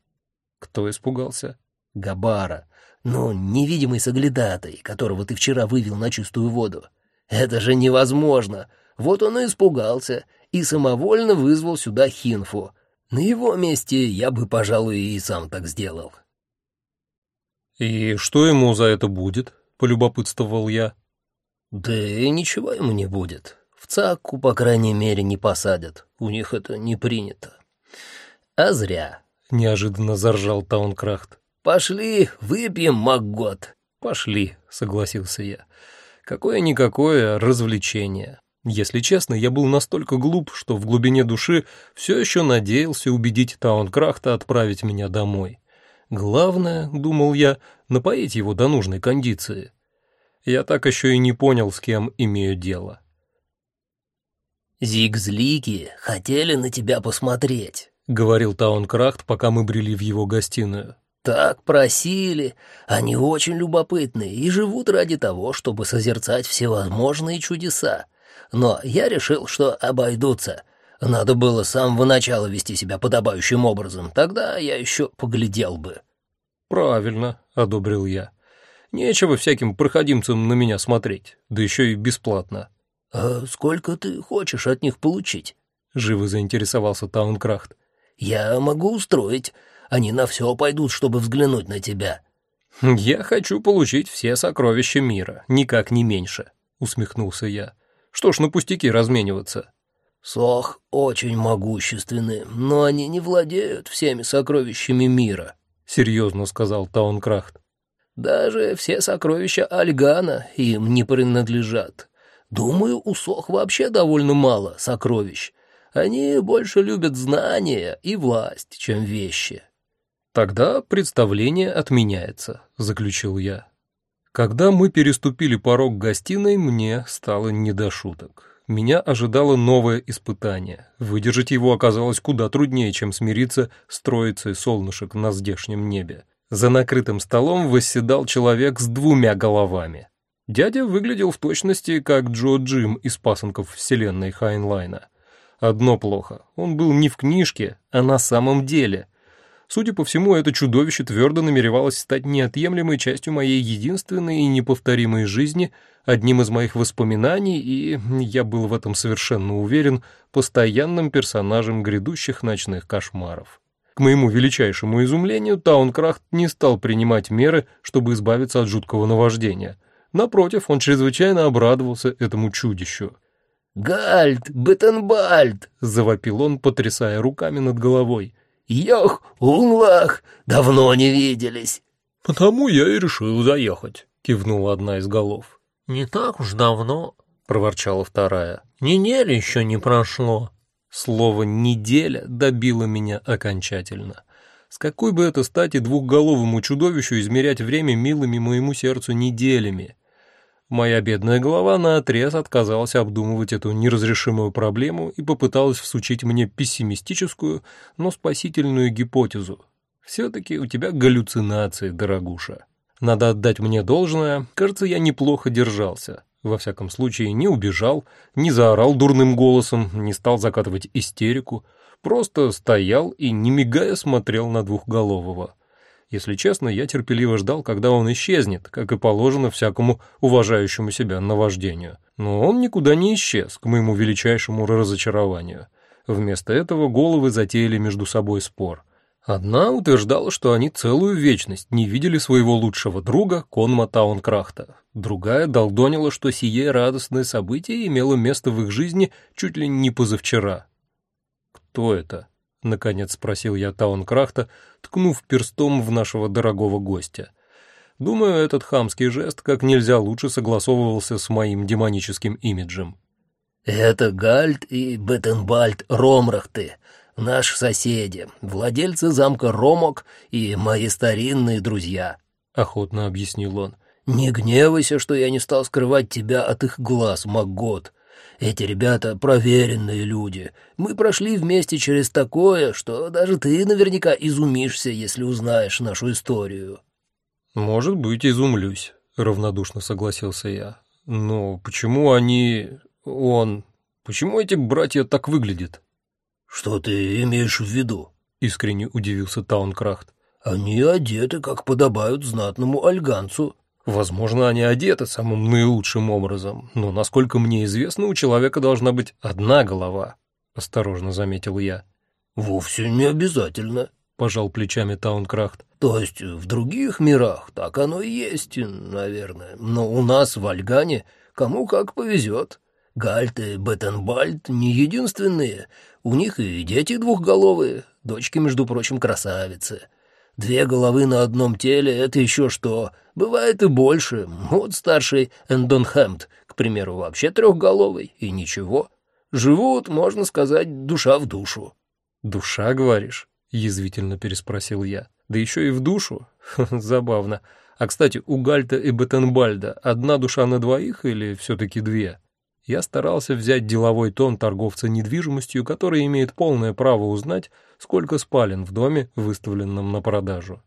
Кто испугался? Габара. Ну, невидимый соглядатай, которого ты вчера вывел на чистую воду. Это же невозможно. Вот он и испугался и самовольно вызвал сюда Хинфу. На его месте я бы, пожалуй, и сам так сделал. «И что ему за это будет?» — полюбопытствовал я. «Да и ничего ему не будет. В ЦАКу, по крайней мере, не посадят. У них это не принято. А зря», — неожиданно заржал Таункрахт. «Пошли, выпьем, Макгот». «Пошли», — согласился я. «Какое-никакое развлечение». Если честно, я был настолько глуп, что в глубине души все еще надеялся убедить Таункрахта отправить меня домой. Главное, думал я, напоить его до нужной кондиции. Я так еще и не понял, с кем имею дело. «Зигзлики хотели на тебя посмотреть», — говорил Таункрахт, пока мы брели в его гостиную. Так просили. Они очень любопытные и живут ради того, чтобы созерцать всевозможные чудеса. Но я решил, что обойдутся. Надо было с самого начала вести себя подобающим образом, тогда я еще поглядел бы. «Правильно», — одобрил я. «Нечего всяким проходимцам на меня смотреть, да еще и бесплатно». «А сколько ты хочешь от них получить?» — живо заинтересовался Таункрахт. «Я могу устроить. Они на все пойдут, чтобы взглянуть на тебя». «Я хочу получить все сокровища мира, никак не меньше», — усмехнулся я. «Что ж на пустяки размениваться?» «Сох очень могущественны, но они не владеют всеми сокровищами мира», — серьезно сказал Таункрахт. «Даже все сокровища Альгана им не принадлежат. Думаю, у Сох вообще довольно мало сокровищ. Они больше любят знания и власть, чем вещи». «Тогда представление отменяется», — заключил я. Когда мы переступили порог гостиной, мне стало не до шуток. Меня ожидало новое испытание. Выдержать его оказалось куда труднее, чем смириться с троицей солнышек на здешнем небе. За накрытым столом восседал человек с двумя головами. Дядя выглядел в точности как Джо Джим из пасынков вселенной Хайнлайна. Одно плохо, он был не в книжке, а на самом деле — Судя по всему, это чудовище твердо намеревалось стать неотъемлемой частью моей единственной и неповторимой жизни, одним из моих воспоминаний и, я был в этом совершенно уверен, постоянным персонажем грядущих ночных кошмаров. К моему величайшему изумлению, Таункрафт не стал принимать меры, чтобы избавиться от жуткого наваждения. Напротив, он чрезвычайно обрадовался этому чудищу. «Гальд, Беттенбальд!» — завопил он, потрясая руками над головой. «Йох, Унлах, давно не виделись». «Потому я и решил заехать», — кивнула одна из голов. «Не так уж давно», — проворчала вторая. «Недели еще не прошло». Слово «неделя» добило меня окончательно. С какой бы это стати двухголовому чудовищу измерять время милыми моему сердцу неделями? Моя бедная голова наотрез отказалась обдумывать эту неразрешимую проблему и попыталась всучить мне пессимистическую, но спасительную гипотезу. Все-таки у тебя галлюцинации, дорогуша. Надо отдать мне должное, кажется, я неплохо держался. Во всяком случае, не убежал, не заорал дурным голосом, не стал закатывать истерику, просто стоял и, не мигая, смотрел на двухголового. Если честно, я терпеливо ждал, когда он исчезнет, как и положено всякому уважающему себя наваждению. Но он никуда не исчез, к моему величайшему разочарованию. Вместо этого головы затеяли между собой спор. Одна утверждала, что они целую вечность не видели своего лучшего друга Конма Таункрахта. Другая долдонила, что сие радостное событие имело место в их жизни чуть ли не позавчера. «Кто это?» — наконец спросил я Таункрахта, ткнув перстом в нашего дорогого гостя. Думаю, этот хамский жест как нельзя лучше согласовывался с моим демоническим имиджем. «Это Гальд и Беттенбальд Ромрахты, наши соседи, владельцы замка Ромок и мои старинные друзья», — охотно объяснил он. «Не гневайся, что я не стал скрывать тебя от их глаз, Маггот. Эти ребята проверенные люди. Мы прошли вместе через такое, что даже ты наверняка изумишься, если узнаешь нашу историю». «Может быть, изумлюсь», — равнодушно согласился я. «Но почему они... он... Почему эти братья так выглядят?» «Что ты имеешь в виду?» — искренне удивился Таункрахт. «Они одеты, как подобают знатному альганцу». Возможно, они одеты самым наилучшим образом, но, насколько мне известно, у человека должна быть одна голова, — осторожно заметил я. «Вовсе не обязательно», — пожал плечами Таункрахт. «То есть в других мирах так оно и есть, наверное, но у нас в Альгане кому как повезет. Гальт и Беттенбальд не единственные, у них и дети двухголовые, дочки, между прочим, красавицы». Две головы на одном теле — это еще что. Бывает и больше. Вот старший Эндонхэмт, к примеру, вообще трехголовый, и ничего. Живут, можно сказать, душа в душу. «Душа, говоришь?» — язвительно переспросил я. «Да еще и в душу? Забавно. А, кстати, у Гальта и Беттенбальда одна душа на двоих или все-таки две?» Я старался взять деловой тон торговца недвижимостью, который имеет полное право узнать, сколько спален в доме, выставленном на продажу.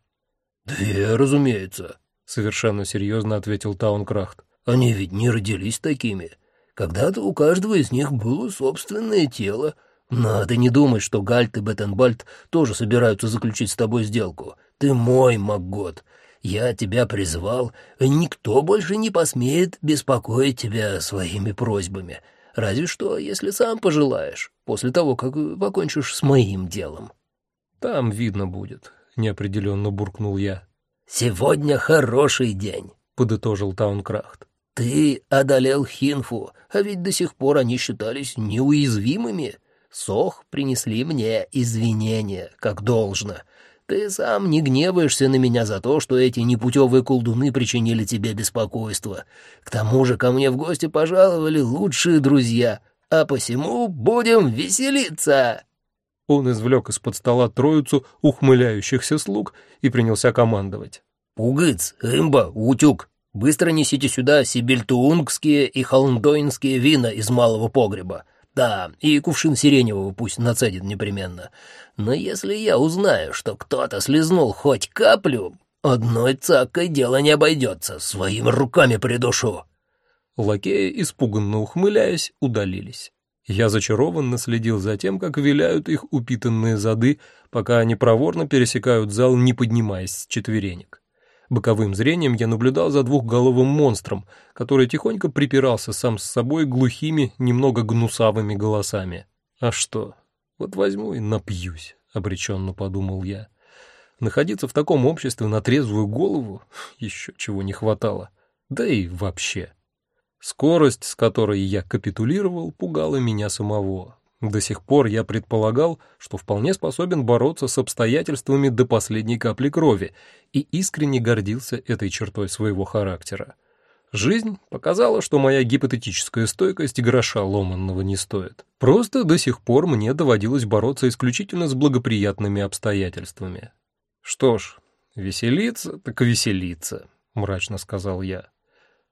«Две, разумеется», — совершенно серьезно ответил Таункрафт. «Они ведь не родились такими. Когда-то у каждого из них было собственное тело. Надо не думать, что Гальт и Беттенбальд тоже собираются заключить с тобой сделку. Ты мой, Макгот. Я тебя призвал, никто больше не посмеет беспокоить тебя своими просьбами. Разве что, если сам пожелаешь, после того, как покончишь с моим делом». «Там видно будет», — неопределенно буркнул я. «Сегодня хороший день», — подытожил Таункрахт. «Ты одолел Хинфу, а ведь до сих пор они считались неуязвимыми. Сох принесли мне извинения, как должно. Ты сам не гневаешься на меня за то, что эти непутевые колдуны причинили тебе беспокойство. К тому же ко мне в гости пожаловали лучшие друзья, а посему будем веселиться!» Он извлек из-под стола троицу ухмыляющихся слуг и принялся командовать. «Пугыц, Имба, Утюг, быстро несите сюда сибельтуунгские и холндоинские вина из малого погреба. Да, и кувшин сиреневого пусть нацедит непременно. Но если я узнаю, что кто-то слезнул хоть каплю, одной цакой дело не обойдется, своими руками придушу». Лакеи, испуганно ухмыляясь, удалились. Я зачарованно следил за тем, как виляют их упитанные зады, пока они проворно пересекают зал, не поднимаясь с четверенек. Боковым зрением я наблюдал за двухголовым монстром, который тихонько припирался сам с собой глухими, немного гнусавыми голосами. А что? Вот возьму и напьюсь, обреченно подумал я. Находиться в таком обществе на трезвую голову еще чего не хватало. Да и вообще. Скорость, с которой я капитулировал, пугала меня самого. До сих пор я предполагал, что вполне способен бороться с обстоятельствами до последней капли крови и искренне гордился этой чертой своего характера. Жизнь показала, что моя гипотетическая стойкость гроша ломанного не стоит. Просто до сих пор мне доводилось бороться исключительно с благоприятными обстоятельствами. «Что ж, веселиться так веселиться», — мрачно сказал я.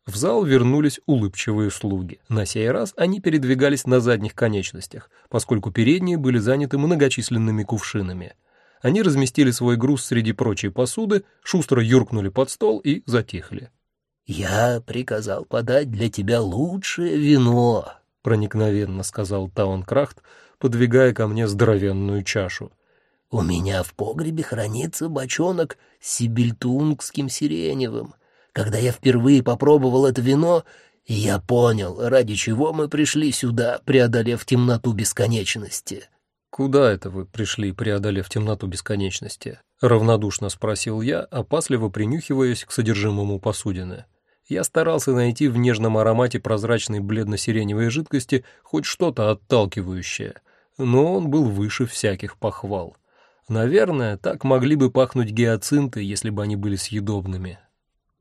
В зал вернулись улыбчивые слуги. На сей раз они передвигались на задних конечностях, поскольку передние были заняты многочисленными кувшинами. Они разместили свой груз среди прочей посуды, шустро юркнули под стол и затихли. «Я приказал подать для тебя лучшее вино», — проникновенно сказал Таункрахт, подвигая ко мне здоровенную чашу. «У меня в погребе хранится бочонок с сибильтунгским сиреневым. Когда я впервые попробовал это вино, я понял, ради чего мы пришли сюда, преодолев темноту бесконечности». «Куда это вы пришли, преодолев темноту бесконечности?» — равнодушно спросил я, опасливо принюхиваясь к содержимому посудины. Я старался найти в нежном аромате прозрачной бледно-сиреневой жидкости хоть что-то отталкивающее, но он был выше всяких похвал. Наверное, так могли бы пахнуть гиацинты, если бы они были съедобными.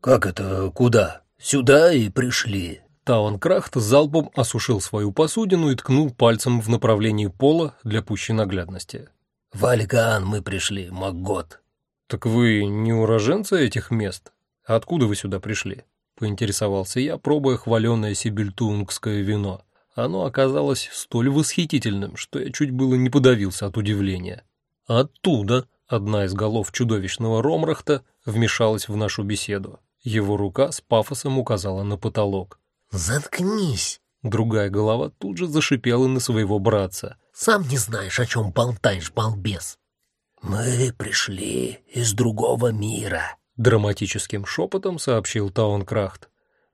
«Как это куда? Сюда и пришли?» Таункрахт залпом осушил свою посудину и ткнул пальцем в направлении пола для пущей наглядности. «В Алькаан мы пришли, Маггот». «Так вы не уроженцы этих мест? Откуда вы сюда пришли?» Поинтересовался я, пробуя хваленое сибильтунгское вино. Оно оказалось столь восхитительным, что я чуть было не подавился от удивления. «Оттуда!» — одна из голов чудовищного Ромрахта вмешалась в нашу беседу. Его рука с пафосом указала на потолок. «Заткнись!» Другая голова тут же зашипела на своего братца. «Сам не знаешь, о чем болтаешь, балбес!» «Мы пришли из другого мира», драматическим шепотом сообщил Таункрахт.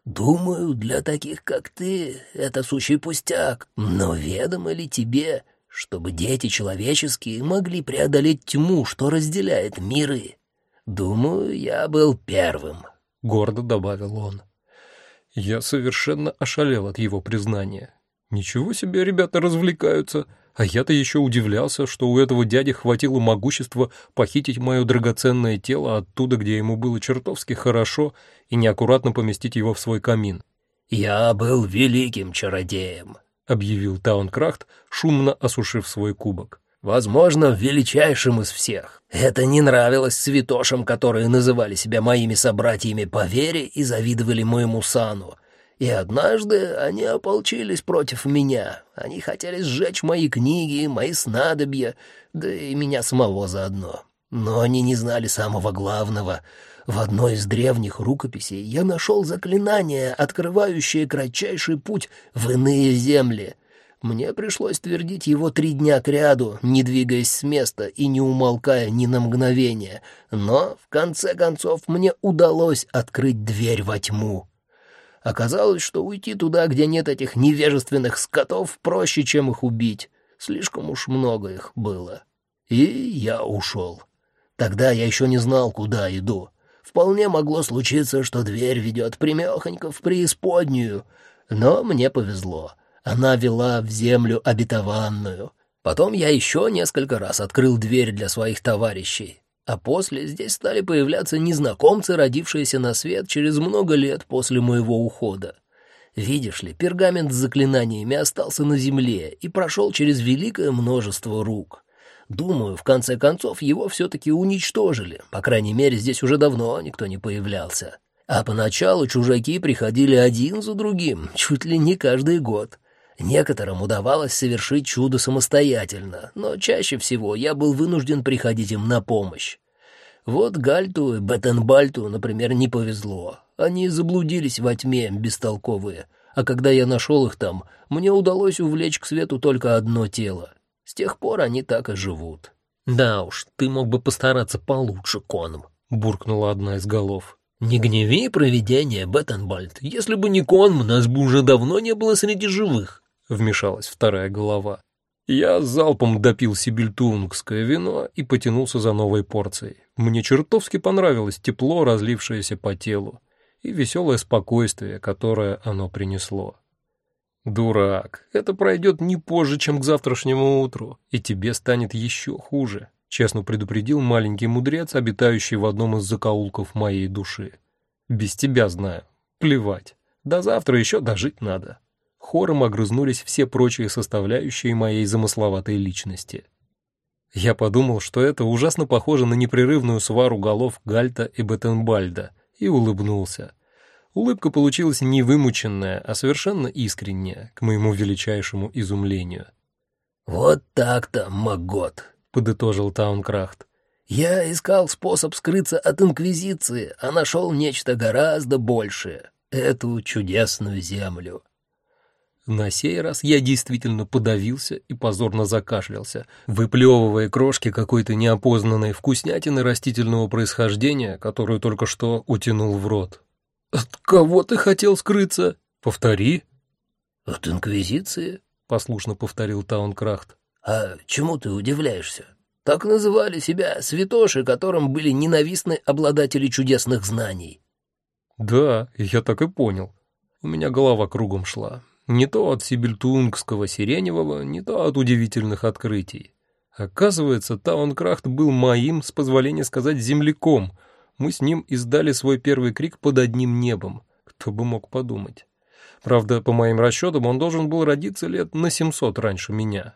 «Думаю, для таких, как ты, это сущий пустяк, но ведомо ли тебе, чтобы дети человеческие могли преодолеть тьму, что разделяет миры? Думаю, я был первым», — гордо добавил он. Я совершенно ошалел от его признания. «Ничего себе ребята развлекаются!» А я-то еще удивлялся, что у этого дяди хватило могущества похитить мое драгоценное тело оттуда, где ему было чертовски хорошо, и неаккуратно поместить его в свой камин. «Я был великим чародеем», — объявил Таункрахт, шумно осушив свой кубок. «Возможно, величайшим из всех. Это не нравилось святошам, которые называли себя моими собратьями по вере и завидовали моему сану. И однажды они ополчились против меня. Они хотели сжечь мои книги, мои снадобья, да и меня самого заодно. Но они не знали самого главного. В одной из древних рукописей я нашел заклинание, открывающее кратчайший путь в иные земли. Мне пришлось твердить его три дня кряду, не двигаясь с места и не умолкая ни на мгновение. Но, в конце концов, мне удалось открыть дверь во тьму. Оказалось, что уйти туда, где нет этих невежественных скотов, проще, чем их убить. Слишком уж много их было. И я ушел. Тогда я еще не знал, куда иду. Вполне могло случиться, что дверь ведет примехонько в преисподнюю. Но мне повезло. Она вела в землю обетованную. Потом я еще несколько раз открыл дверь для своих товарищей. А после здесь стали появляться незнакомцы, родившиеся на свет через много лет после моего ухода. Видишь ли, пергамент с заклинаниями остался на земле и прошел через великое множество рук. Думаю, в конце концов его все-таки уничтожили, по крайней мере, здесь уже давно никто не появлялся. А поначалу чужаки приходили один за другим, чуть ли не каждый год. Некоторым удавалось совершить чудо самостоятельно, но чаще всего я был вынужден приходить им на помощь. Вот Гальту и Беттенбальту, например, не повезло. Они заблудились во тьме, бестолковые. А когда я нашел их там, мне удалось увлечь к свету только одно тело. С тех пор они так и живут. «Да уж, ты мог бы постараться получше, Коном», — буркнула одна из голов. «Не гневи провидение, Беттенбальд. Если бы не Конм, нас бы уже давно не было среди живых». — вмешалась вторая голова. Я залпом допил сибильтунгское вино и потянулся за новой порцией. Мне чертовски понравилось тепло, разлившееся по телу, и веселое спокойствие, которое оно принесло. «Дурак, это пройдет не позже, чем к завтрашнему утру, и тебе станет еще хуже», — честно предупредил маленький мудрец, обитающий в одном из закоулков моей души. «Без тебя знаю. Плевать. До завтра еще дожить надо» хором огрызнулись все прочие составляющие моей замысловатой личности. Я подумал, что это ужасно похоже на непрерывную свару голов Гальта и Беттенбальда, и улыбнулся. Улыбка получилась не вымученная, а совершенно искренняя, к моему величайшему изумлению. «Вот так-то, Магот», — подытожил Таункрафт. Я искал способ скрыться от Инквизиции, а нашел нечто гораздо большее — эту чудесную землю». На сей раз я действительно подавился и позорно закашлялся, выплевывая крошки какой-то неопознанной вкуснятины растительного происхождения, которую только что утянул в рот. «От кого ты хотел скрыться? Повтори». «От Инквизиции», — послушно повторил Таункрахт. «А чему ты удивляешься? Так называли себя святоши, которым были ненавистны обладатели чудесных знаний». «Да, я так и понял. У меня голова кругом шла. Не то от сибильтунгского сиреневого, не то от удивительных открытий. Оказывается, Таункрахт был моим, с позволения сказать, земляком. Мы с ним издали свой первый крик под одним небом. Кто бы мог подумать. Правда, по моим расчетам, он должен был родиться лет на 700 раньше меня.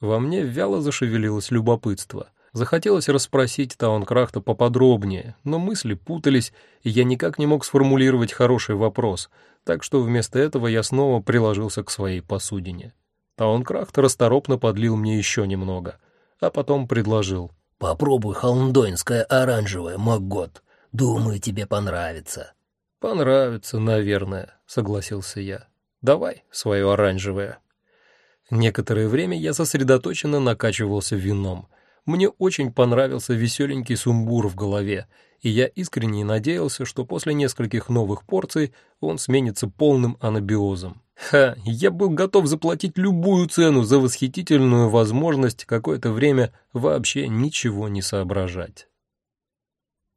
Во мне вяло зашевелилось любопытство. Захотелось расспросить Таункрахта поподробнее, но мысли путались, и я никак не мог сформулировать хороший вопрос — так что вместо этого я снова приложился к своей посудине. Таункрафт расторопно подлил мне еще немного, а потом предложил. «Попробуй холмдойнское оранжевое, Макгот. Думаю, тебе понравится». «Понравится, наверное», — согласился я. «Давай свое оранжевое». Некоторое время я сосредоточенно накачивался вином. Мне очень понравился веселенький сумбур в голове, и я искренне надеялся, что после нескольких новых порций он сменится полным анабиозом. Ха, я был готов заплатить любую цену за восхитительную возможность какое-то время вообще ничего не соображать.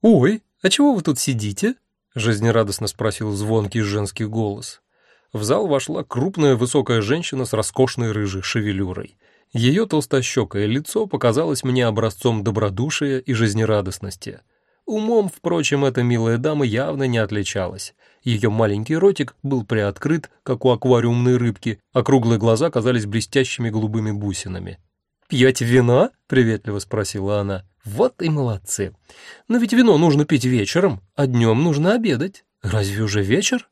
«Ой, а чего вы тут сидите?» — жизнерадостно спросил звонкий женский голос. В зал вошла крупная высокая женщина с роскошной рыжей шевелюрой. Ее толстощекое лицо показалось мне образцом добродушия и жизнерадостности — Умом, впрочем, эта милая дама явно не отличалась. Ее маленький ротик был приоткрыт, как у аквариумной рыбки, а круглые глаза казались блестящими голубыми бусинами. «Пьете вино?» — приветливо спросила она. «Вот и молодцы. Но ведь вино нужно пить вечером, а днем нужно обедать. Разве уже вечер?»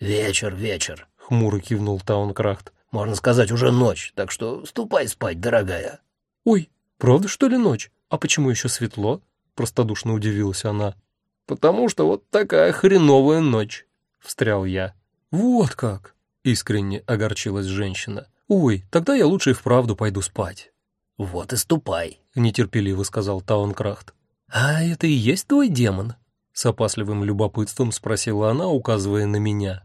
«Вечер, вечер», — хмуро кивнул Таункрахт. «Можно сказать, уже ночь, так что ступай спать, дорогая». «Ой, правда, что ли, ночь? А почему еще светло?» — простодушно удивилась она. «Потому что вот такая хреновая ночь», — встрял я. «Вот как!» — искренне огорчилась женщина. «Ой, тогда я лучше и вправду пойду спать». «Вот и ступай», — нетерпеливо сказал Таункрахт. «А это и есть твой демон?» — с опасливым любопытством спросила она, указывая на меня.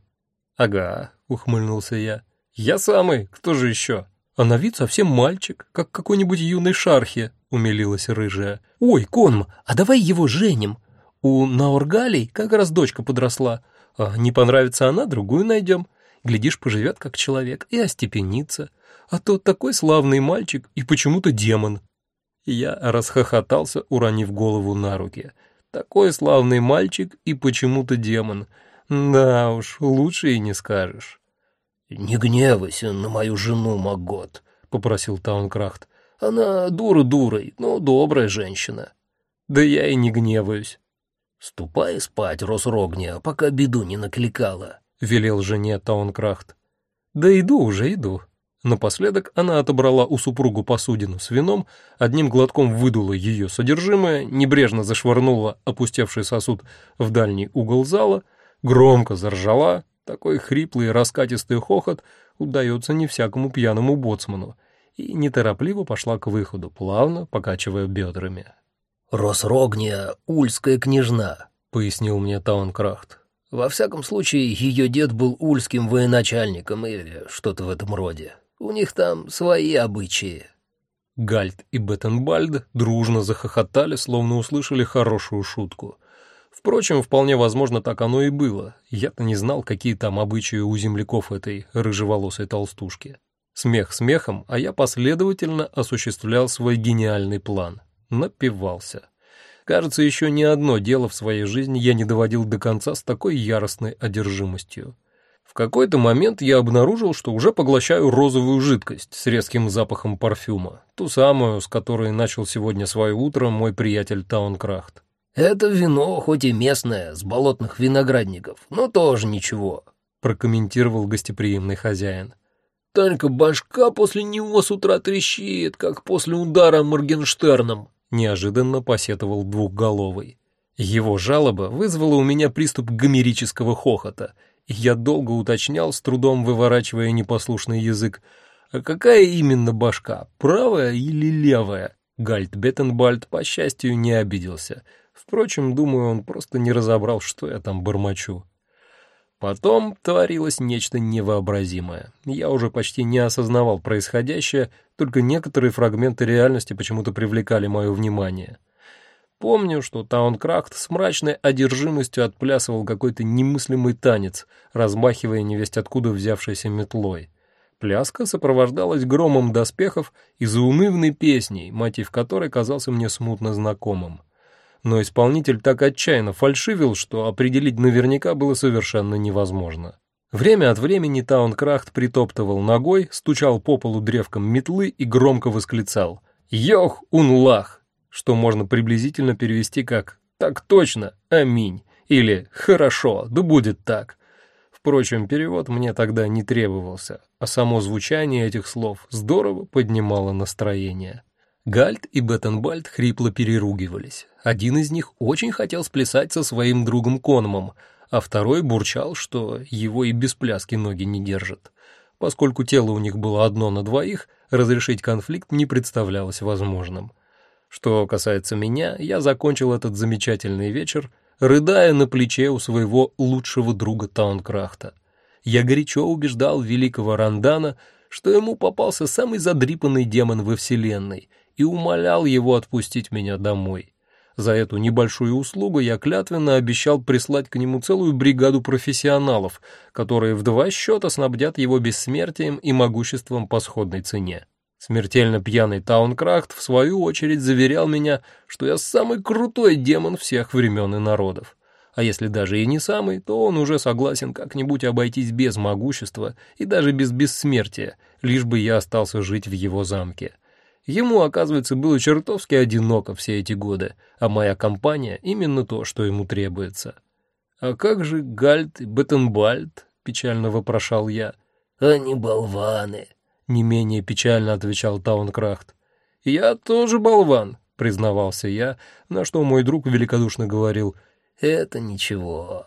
«Ага», — ухмыльнулся я. «Я самый, кто же еще?» «А на вид совсем мальчик, как какой-нибудь юный шархи», — умилилась рыжая. «Ой, Конм, а давай его женим. У Наургалей как раз дочка подросла. А не понравится она, другую найдем. Глядишь, поживет как человек и остепенится. А то такой славный мальчик и почему-то демон». Я расхохотался, уронив голову на руки. «Такой славный мальчик и почему-то демон. Да уж, лучше и не скажешь». «Не гневайся на мою жену, Магот», — попросил Таункрахт. Она дура дурой, но добрая женщина. Да я и не гневаюсь. Ступай спать, Росрогния, пока беду не накликала, — велел жене Таункрахт. Да иду уже, иду. Напоследок она отобрала у супругу посудину с вином, одним глотком выдула ее содержимое, небрежно зашвырнула опустевший сосуд в дальний угол зала, громко заржала, такой хриплый раскатистый хохот удается не всякому пьяному боцману, и неторопливо пошла к выходу, плавно покачивая бедрами. «Росрогния — ульская княжна», — пояснил мне Таункрафт. «Во всяком случае, ее дед был ульским военачальником или что-то в этом роде. У них там свои обычаи». Гальд и Беттенбальд дружно захохотали, словно услышали хорошую шутку. Впрочем, вполне возможно, так оно и было. Я-то не знал, какие там обычаи у земляков этой рыжеволосой толстушки. Смех смехом, а я последовательно осуществлял свой гениальный план. Напивался. Кажется, еще ни одно дело в своей жизни я не доводил до конца с такой яростной одержимостью. В какой-то момент я обнаружил, что уже поглощаю розовую жидкость с резким запахом парфюма, ту самую, с которой начал сегодня свое утро мой приятель Таункрахт. «Это вино, хоть и местное, с болотных виноградников, но тоже ничего», прокомментировал гостеприимный хозяин. Только башка после него с утра трещит, как после удара Моргенштерном. неожиданно посетовал двухголовый. Его жалоба вызвала у меня приступ гомерического хохота, я долго уточнял, с трудом выворачивая непослушный язык, а какая именно башка, правая или левая? Гальт Беттенбальд, по счастью, не обиделся. Впрочем, думаю, он просто не разобрал, что я там бормочу. Потом творилось нечто невообразимое. Я уже почти не осознавал происходящее, только некоторые фрагменты реальности почему-то привлекали мое внимание. Помню, что Таункрахт с мрачной одержимостью отплясывал какой-то немыслимый танец, размахивая невесть откуда взявшейся метлой. Пляска сопровождалась громом доспехов и заунывной песней, мотив которой казался мне смутно знакомым но исполнитель так отчаянно фальшивил, что определить наверняка было совершенно невозможно. Время от времени Таункрахт притоптывал ногой, стучал по полу древком метлы и громко восклицал «Йох, унлах!», что можно приблизительно перевести как «Так точно, аминь» или «Хорошо, да будет так». Впрочем, перевод мне тогда не требовался, а само звучание этих слов здорово поднимало настроение. Гальт и Беттенбальд хрипло переругивались. Один из них очень хотел сплясать со своим другом Кономом, а второй бурчал, что его и без пляски ноги не держат. Поскольку тело у них было одно на двоих, разрешить конфликт не представлялось возможным. Что касается меня, я закончил этот замечательный вечер, рыдая на плече у своего лучшего друга Таункрахта. Я горячо убеждал великого Рандана, что ему попался самый задрипанный демон во Вселенной — и умолял его отпустить меня домой. За эту небольшую услугу я клятвенно обещал прислать к нему целую бригаду профессионалов, которые в два счета снабдят его бессмертием и могуществом по сходной цене. Смертельно пьяный Таункрахт, в свою очередь, заверял меня, что я самый крутой демон всех времен и народов. А если даже и не самый, то он уже согласен как-нибудь обойтись без могущества и даже без бессмертия, лишь бы я остался жить в его замке. Ему, оказывается, было чертовски одиноко все эти годы, а моя компания — именно то, что ему требуется. «А как же Гальт и Беттенбальд?» — печально вопрошал я. «Они болваны», — не менее печально отвечал Таункрахт. «Я тоже болван», — признавался я, на что мой друг великодушно говорил. «Это ничего».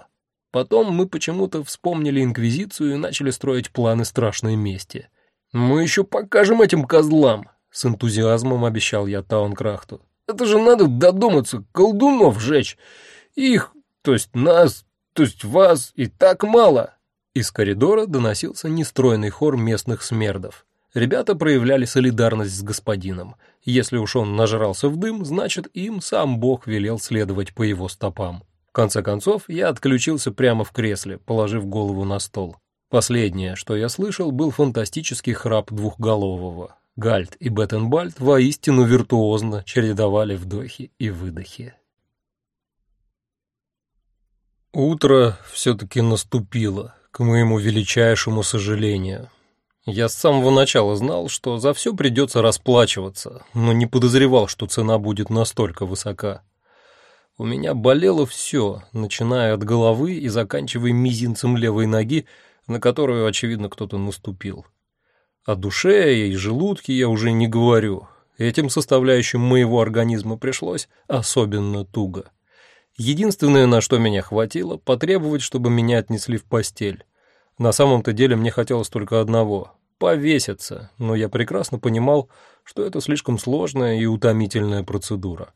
Потом мы почему-то вспомнили Инквизицию и начали строить планы страшной мести. «Мы еще покажем этим козлам», с энтузиазмом обещал я Таункрахту. «Это же надо додуматься, колдунов жечь. Их, то есть нас, то есть вас, и так мало!» Из коридора доносился нестройный хор местных смердов. Ребята проявляли солидарность с господином. Если уж он нажрался в дым, значит, им сам Бог велел следовать по его стопам. В конце концов, я отключился прямо в кресле, положив голову на стол. Последнее, что я слышал, был фантастический храп двухголового. Гальт и Беттенбальд воистину виртуозно чередовали вдохи и выдохи. Утро все-таки наступило, к моему величайшему сожалению. Я с самого начала знал, что за все придется расплачиваться, но не подозревал, что цена будет настолько высока. У меня болело все, начиная от головы и заканчивая мизинцем левой ноги, на которую, очевидно, кто-то наступил. О душе и желудке я уже не говорю. Этим составляющим моего организма пришлось особенно туго. Единственное, на что меня хватило, потребовать, чтобы меня отнесли в постель. На самом-то деле мне хотелось только одного — повеситься, но я прекрасно понимал, что это слишком сложная и утомительная процедура.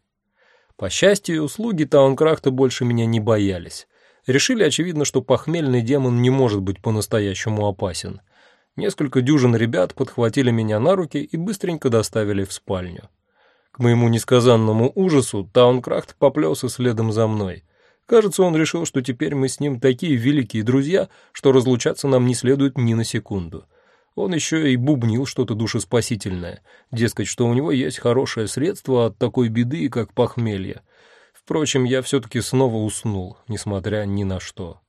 По счастью, слуги Таункрахта больше меня не боялись. Решили, очевидно, что похмельный демон не может быть по-настоящему опасен — Несколько дюжин ребят подхватили меня на руки и быстренько доставили в спальню. К моему несказанному ужасу Таункрахт поплелся следом за мной. Кажется, он решил, что теперь мы с ним такие великие друзья, что разлучаться нам не следует ни на секунду. Он еще и бубнил что-то душеспасительное, дескать, что у него есть хорошее средство от такой беды, как похмелье. Впрочем, я все-таки снова уснул, несмотря ни на что.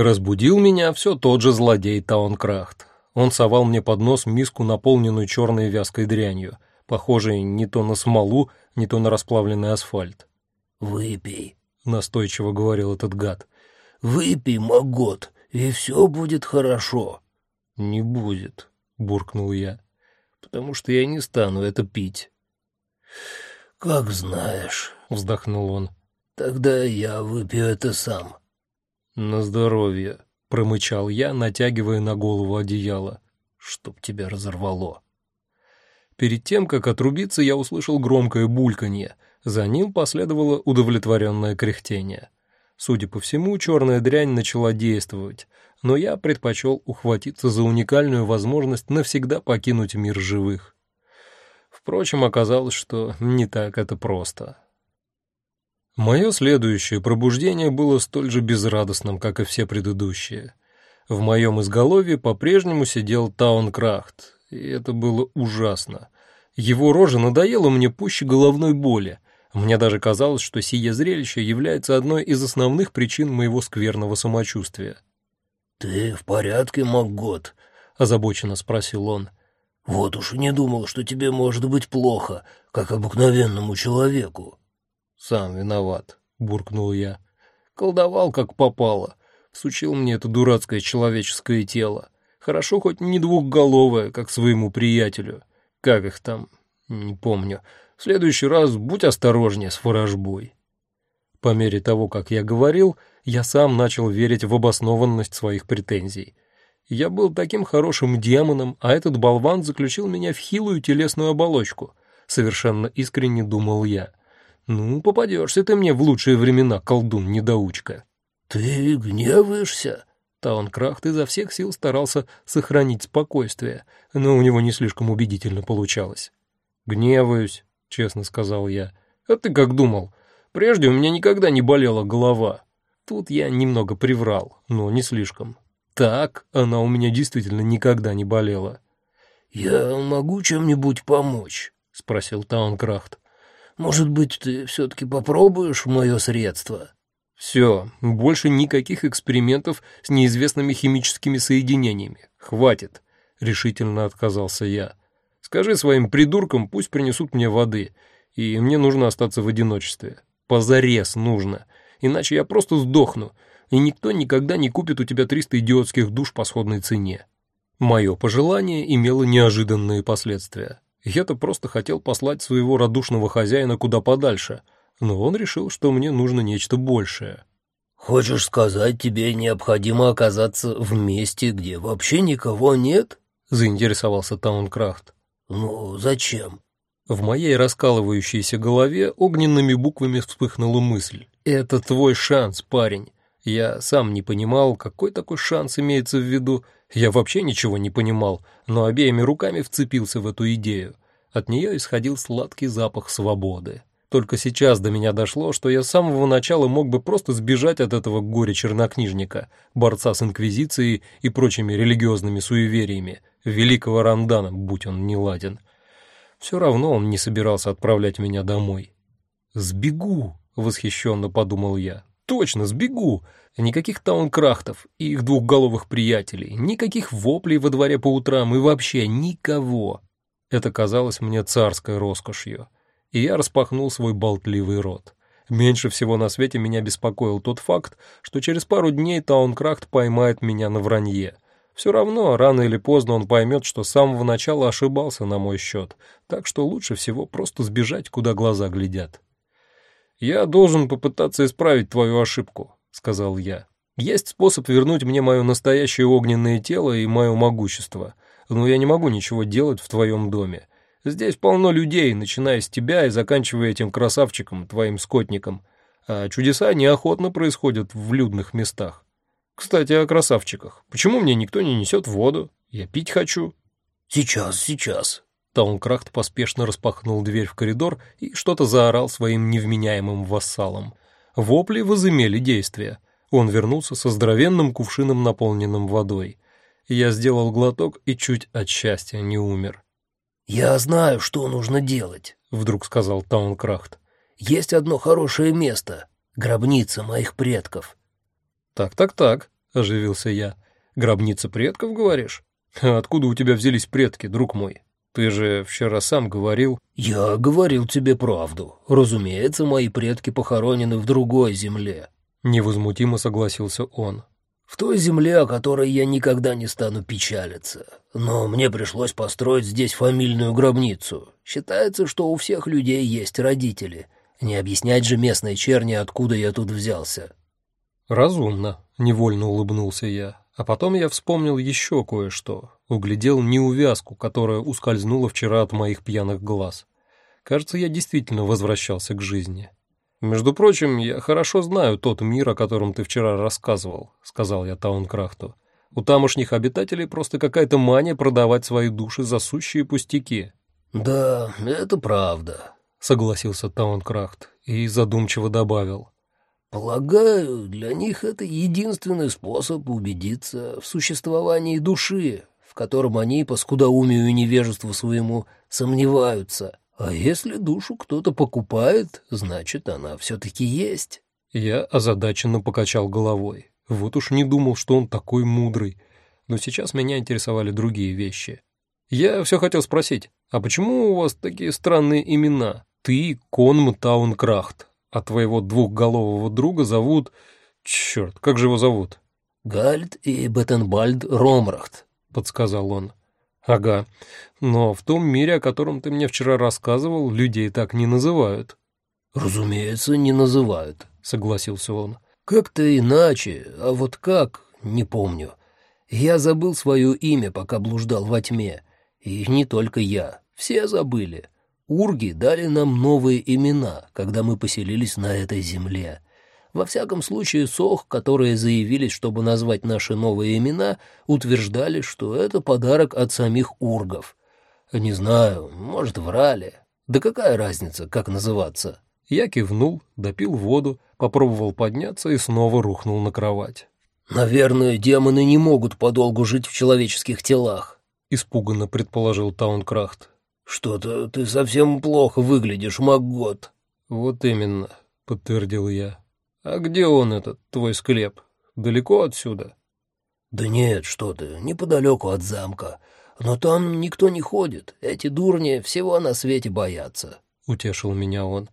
Разбудил меня все тот же злодей Таункрахт. Он совал мне под нос миску, наполненную черной вязкой дрянью, похожей не то на смолу, не то на расплавленный асфальт. «Выпей», — настойчиво говорил этот гад. «Выпей, Магот, и все будет хорошо». «Не будет», — буркнул я, — «потому что я не стану это пить». «Как знаешь», — вздохнул он. «Тогда я выпью это сам». «На здоровье», — промычал я, натягивая на голову одеяло. «Чтоб тебя разорвало». Перед тем, как отрубиться, я услышал громкое бульканье. За ним последовало удовлетворенное кряхтение. Судя по всему, черная дрянь начала действовать, но я предпочел ухватиться за уникальную возможность навсегда покинуть мир живых. Впрочем, оказалось, что не так это просто. Мое следующее пробуждение было столь же безрадостным, как и все предыдущие. В моем изголовье по-прежнему сидел Таункрахт, и это было ужасно. Его рожа надоела мне пуще головной боли, мне даже казалось, что сие зрелище является одной из основных причин моего скверного самочувствия. «Ты в порядке, Макгот?» — озабоченно спросил он. «Вот уж и не думал, что тебе может быть плохо, как обыкновенному человеку». «Сам виноват», — буркнул я. «Колдовал, как попало. Сучил мне это дурацкое человеческое тело. Хорошо хоть не двухголовое, как своему приятелю. Как их там? Не помню. В следующий раз будь осторожнее с ворожбой». По мере того, как я говорил, я сам начал верить в обоснованность своих претензий. Я был таким хорошим демоном, а этот болван заключил меня в хилую телесную оболочку. Совершенно искренне думал я. «Ну, попадешься ты мне в лучшие времена, колдун-недоучка». «Ты гневаешься?» Таункрахт изо всех сил старался сохранить спокойствие, но у него не слишком убедительно получалось. «Гневаюсь», — честно сказал я. «А ты как думал? Прежде у меня никогда не болела голова. Тут я немного приврал, но не слишком. Так она у меня действительно никогда не болела». «Я могу чем-нибудь помочь?» — спросил Таункрафт. «Может быть, ты все-таки попробуешь мое средство?» «Все, больше никаких экспериментов с неизвестными химическими соединениями. Хватит», — решительно отказался я. Скажи своим придуркам, пусть принесут мне воды, и мне нужно остаться в одиночестве. Позарез нужно, иначе я просто сдохну, и никто никогда не купит у тебя 300 идиотских душ по сходной цене. Мое пожелание имело неожиданные последствия. Я-то просто хотел послать своего радушного хозяина куда подальше, но он решил, что мне нужно нечто большее. «Хочешь сказать, тебе необходимо оказаться в месте, где вообще никого нет?» — заинтересовался Таункрафт. «Ну, зачем?» В моей раскалывающейся голове огненными буквами вспыхнула мысль. «Это твой шанс, парень». Я сам не понимал, какой такой шанс имеется в виду. Я вообще ничего не понимал, но обеими руками вцепился в эту идею. От нее исходил сладкий запах свободы. Только сейчас до меня дошло, что я с самого начала мог бы просто сбежать от этого горя-чернокнижника, борца с инквизицией и прочими религиозными суевериями, великого Рандана, будь он не ладен. Все равно он не собирался отправлять меня домой. «Сбегу!» — восхищенно подумал я. «Точно, сбегу! Никаких таункрахтов и их двухголовых приятелей, никаких воплей во дворе по утрам и вообще никого!» Это казалось мне царской роскошью, и я распахнул свой болтливый рот. Меньше всего на свете меня беспокоил тот факт, что через пару дней Таункрахт поймает меня на вранье — все равно, рано или поздно он поймет, что с самого начала ошибался на мой счет, так что лучше всего просто сбежать, куда глаза глядят. «Я должен попытаться исправить твою ошибку», — сказал я. «Есть способ вернуть мне мое настоящее огненное тело и мое могущество, но я не могу ничего делать в твоем доме. Здесь полно людей, начиная с тебя и заканчивая этим красавчиком, твоим скотником, а чудеса неохотно происходят в людных местах. Кстати, о красавчиках. Почему мне никто не несет воду? Я пить хочу. Сейчас, сейчас. Таункрахт поспешно распахнул дверь в коридор и что-то заорал своим невменяемым вассалам. Вопли возымели действие. Он вернулся со здоровенным кувшином, наполненным водой. Я сделал глоток и чуть от счастья не умер. «Я знаю, что нужно делать», — вдруг сказал Таункрахт. «Есть одно хорошее место — гробница моих предков. «Так-так-так», — оживился я. «Гробница предков, говоришь? А откуда у тебя взялись предки, друг мой? Ты же вчера сам говорил...» «Я говорил тебе правду. Разумеется, мои предки похоронены в другой земле». Невозмутимо согласился он. В той земле, о которой я никогда не стану печалиться. Но мне пришлось построить здесь фамильную гробницу. Считается, что у всех людей есть родители. Не объяснять же местной черни, откуда я тут взялся. Разумно, невольно улыбнулся я. А потом я вспомнил еще кое-что. Углядел неувязку, которая ускользнула вчера от моих пьяных глаз. Кажется, я действительно возвращался к жизни. «Между прочим, я хорошо знаю тот мир, о котором ты вчера рассказывал», — сказал я Таункрахту. «У тамошних обитателей просто какая-то мания продавать свои души за сущие пустяки». «Да, это правда», — согласился Таункрахт и задумчиво добавил. «Полагаю, для них это единственный способ убедиться в существовании души, в котором они по скудоумию и невежеству своему сомневаются». А если душу кто-то покупает, значит, она все-таки есть. Я озадаченно покачал головой. Вот уж не думал, что он такой мудрый. Но сейчас меня интересовали другие вещи. Я все хотел спросить, а почему у вас такие странные имена? Ты Конм Таункрахт, а твоего двухголового друга зовут... Черт, как же его зовут? Гальд и Беттенбальд Ромрахт, подсказал он. Ага, но в том мире, о котором ты мне вчера рассказывал, людей так не называют. Разумеется, не называют, согласился он. Как-то иначе, а вот как, не помню. Я забыл свое имя, пока блуждал во тьме. И не только я, все забыли. Урги дали нам новые имена, когда мы поселились на этой земле. Во всяком случае, Сох, которые заявились, чтобы назвать наши новые имена, утверждали, что это подарок от самих ургов. Не знаю, может, врали. Да какая разница, как называться? Я кивнул, допил воду, попробовал подняться и снова рухнул на кровать. «Наверное, демоны не могут подолгу жить в человеческих телах», — испуганно предположил Таункрахт. «Что-то ты совсем плохо выглядишь, Маггот». «Вот именно», — подтвердил я. «А где он, этот, твой склеп? Далеко отсюда?» «Да нет, что ты, неподалеку от замка. Но там никто не ходит. Эти дурни всего на свете боятся», — утешил меня он.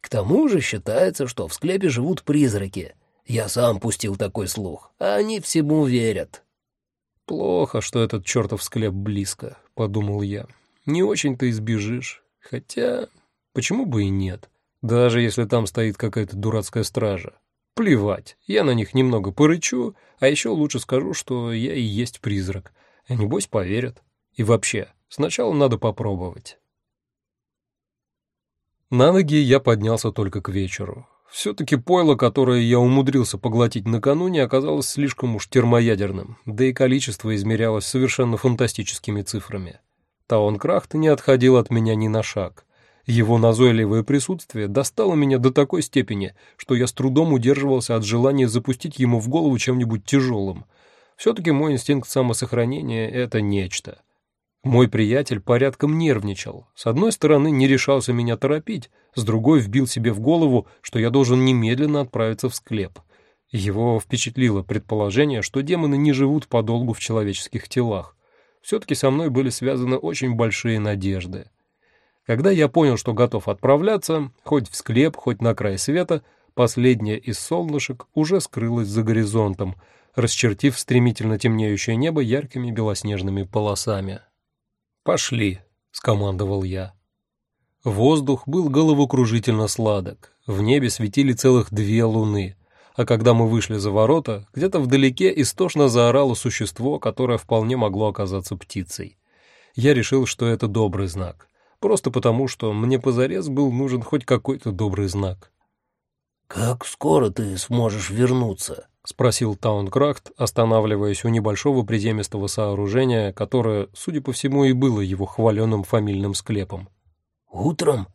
«К тому же считается, что в склепе живут призраки. Я сам пустил такой слух, а они всему верят». «Плохо, что этот чертов склеп близко», — подумал я. «Не очень-то избежишь. Хотя, почему бы и нет?» Даже если там стоит какая-то дурацкая стража. Плевать, я на них немного порычу, а еще лучше скажу, что я и есть призрак. А небось поверят. И вообще, сначала надо попробовать. На ноги я поднялся только к вечеру. Все-таки пойло, которое я умудрился поглотить накануне, оказалось слишком уж термоядерным, да и количество измерялось совершенно фантастическими цифрами. Таункрахт не отходил от меня ни на шаг. Его назойливое присутствие достало меня до такой степени, что я с трудом удерживался от желания запустить ему в голову чем-нибудь тяжелым. Все-таки мой инстинкт самосохранения — это нечто. Мой приятель порядком нервничал. С одной стороны, не решался меня торопить, с другой вбил себе в голову, что я должен немедленно отправиться в склеп. Его впечатлило предположение, что демоны не живут подолгу в человеческих телах. Все-таки со мной были связаны очень большие надежды. Когда я понял, что готов отправляться, хоть в склеп, хоть на край света, последняя из солнышек уже скрылась за горизонтом, расчертив стремительно темнеющее небо яркими белоснежными полосами. «Пошли», — скомандовал я. Воздух был головокружительно сладок, в небе светили целых две луны, а когда мы вышли за ворота, где-то вдалеке истошно заорало существо, которое вполне могло оказаться птицей. Я решил, что это добрый знак просто потому, что мне позарез был нужен хоть какой-то добрый знак. «Как скоро ты сможешь вернуться?» — спросил Таункрахт, останавливаясь у небольшого приземистого сооружения, которое, судя по всему, и было его хваленым фамильным склепом. «Утром?»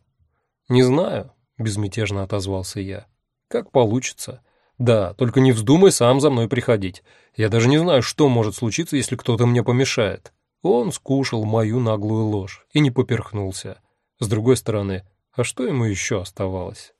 «Не знаю», — безмятежно отозвался я. «Как получится. Да, только не вздумай сам за мной приходить. Я даже не знаю, что может случиться, если кто-то мне помешает». Он скушал мою наглую ложь и не поперхнулся. С другой стороны, а что ему еще оставалось?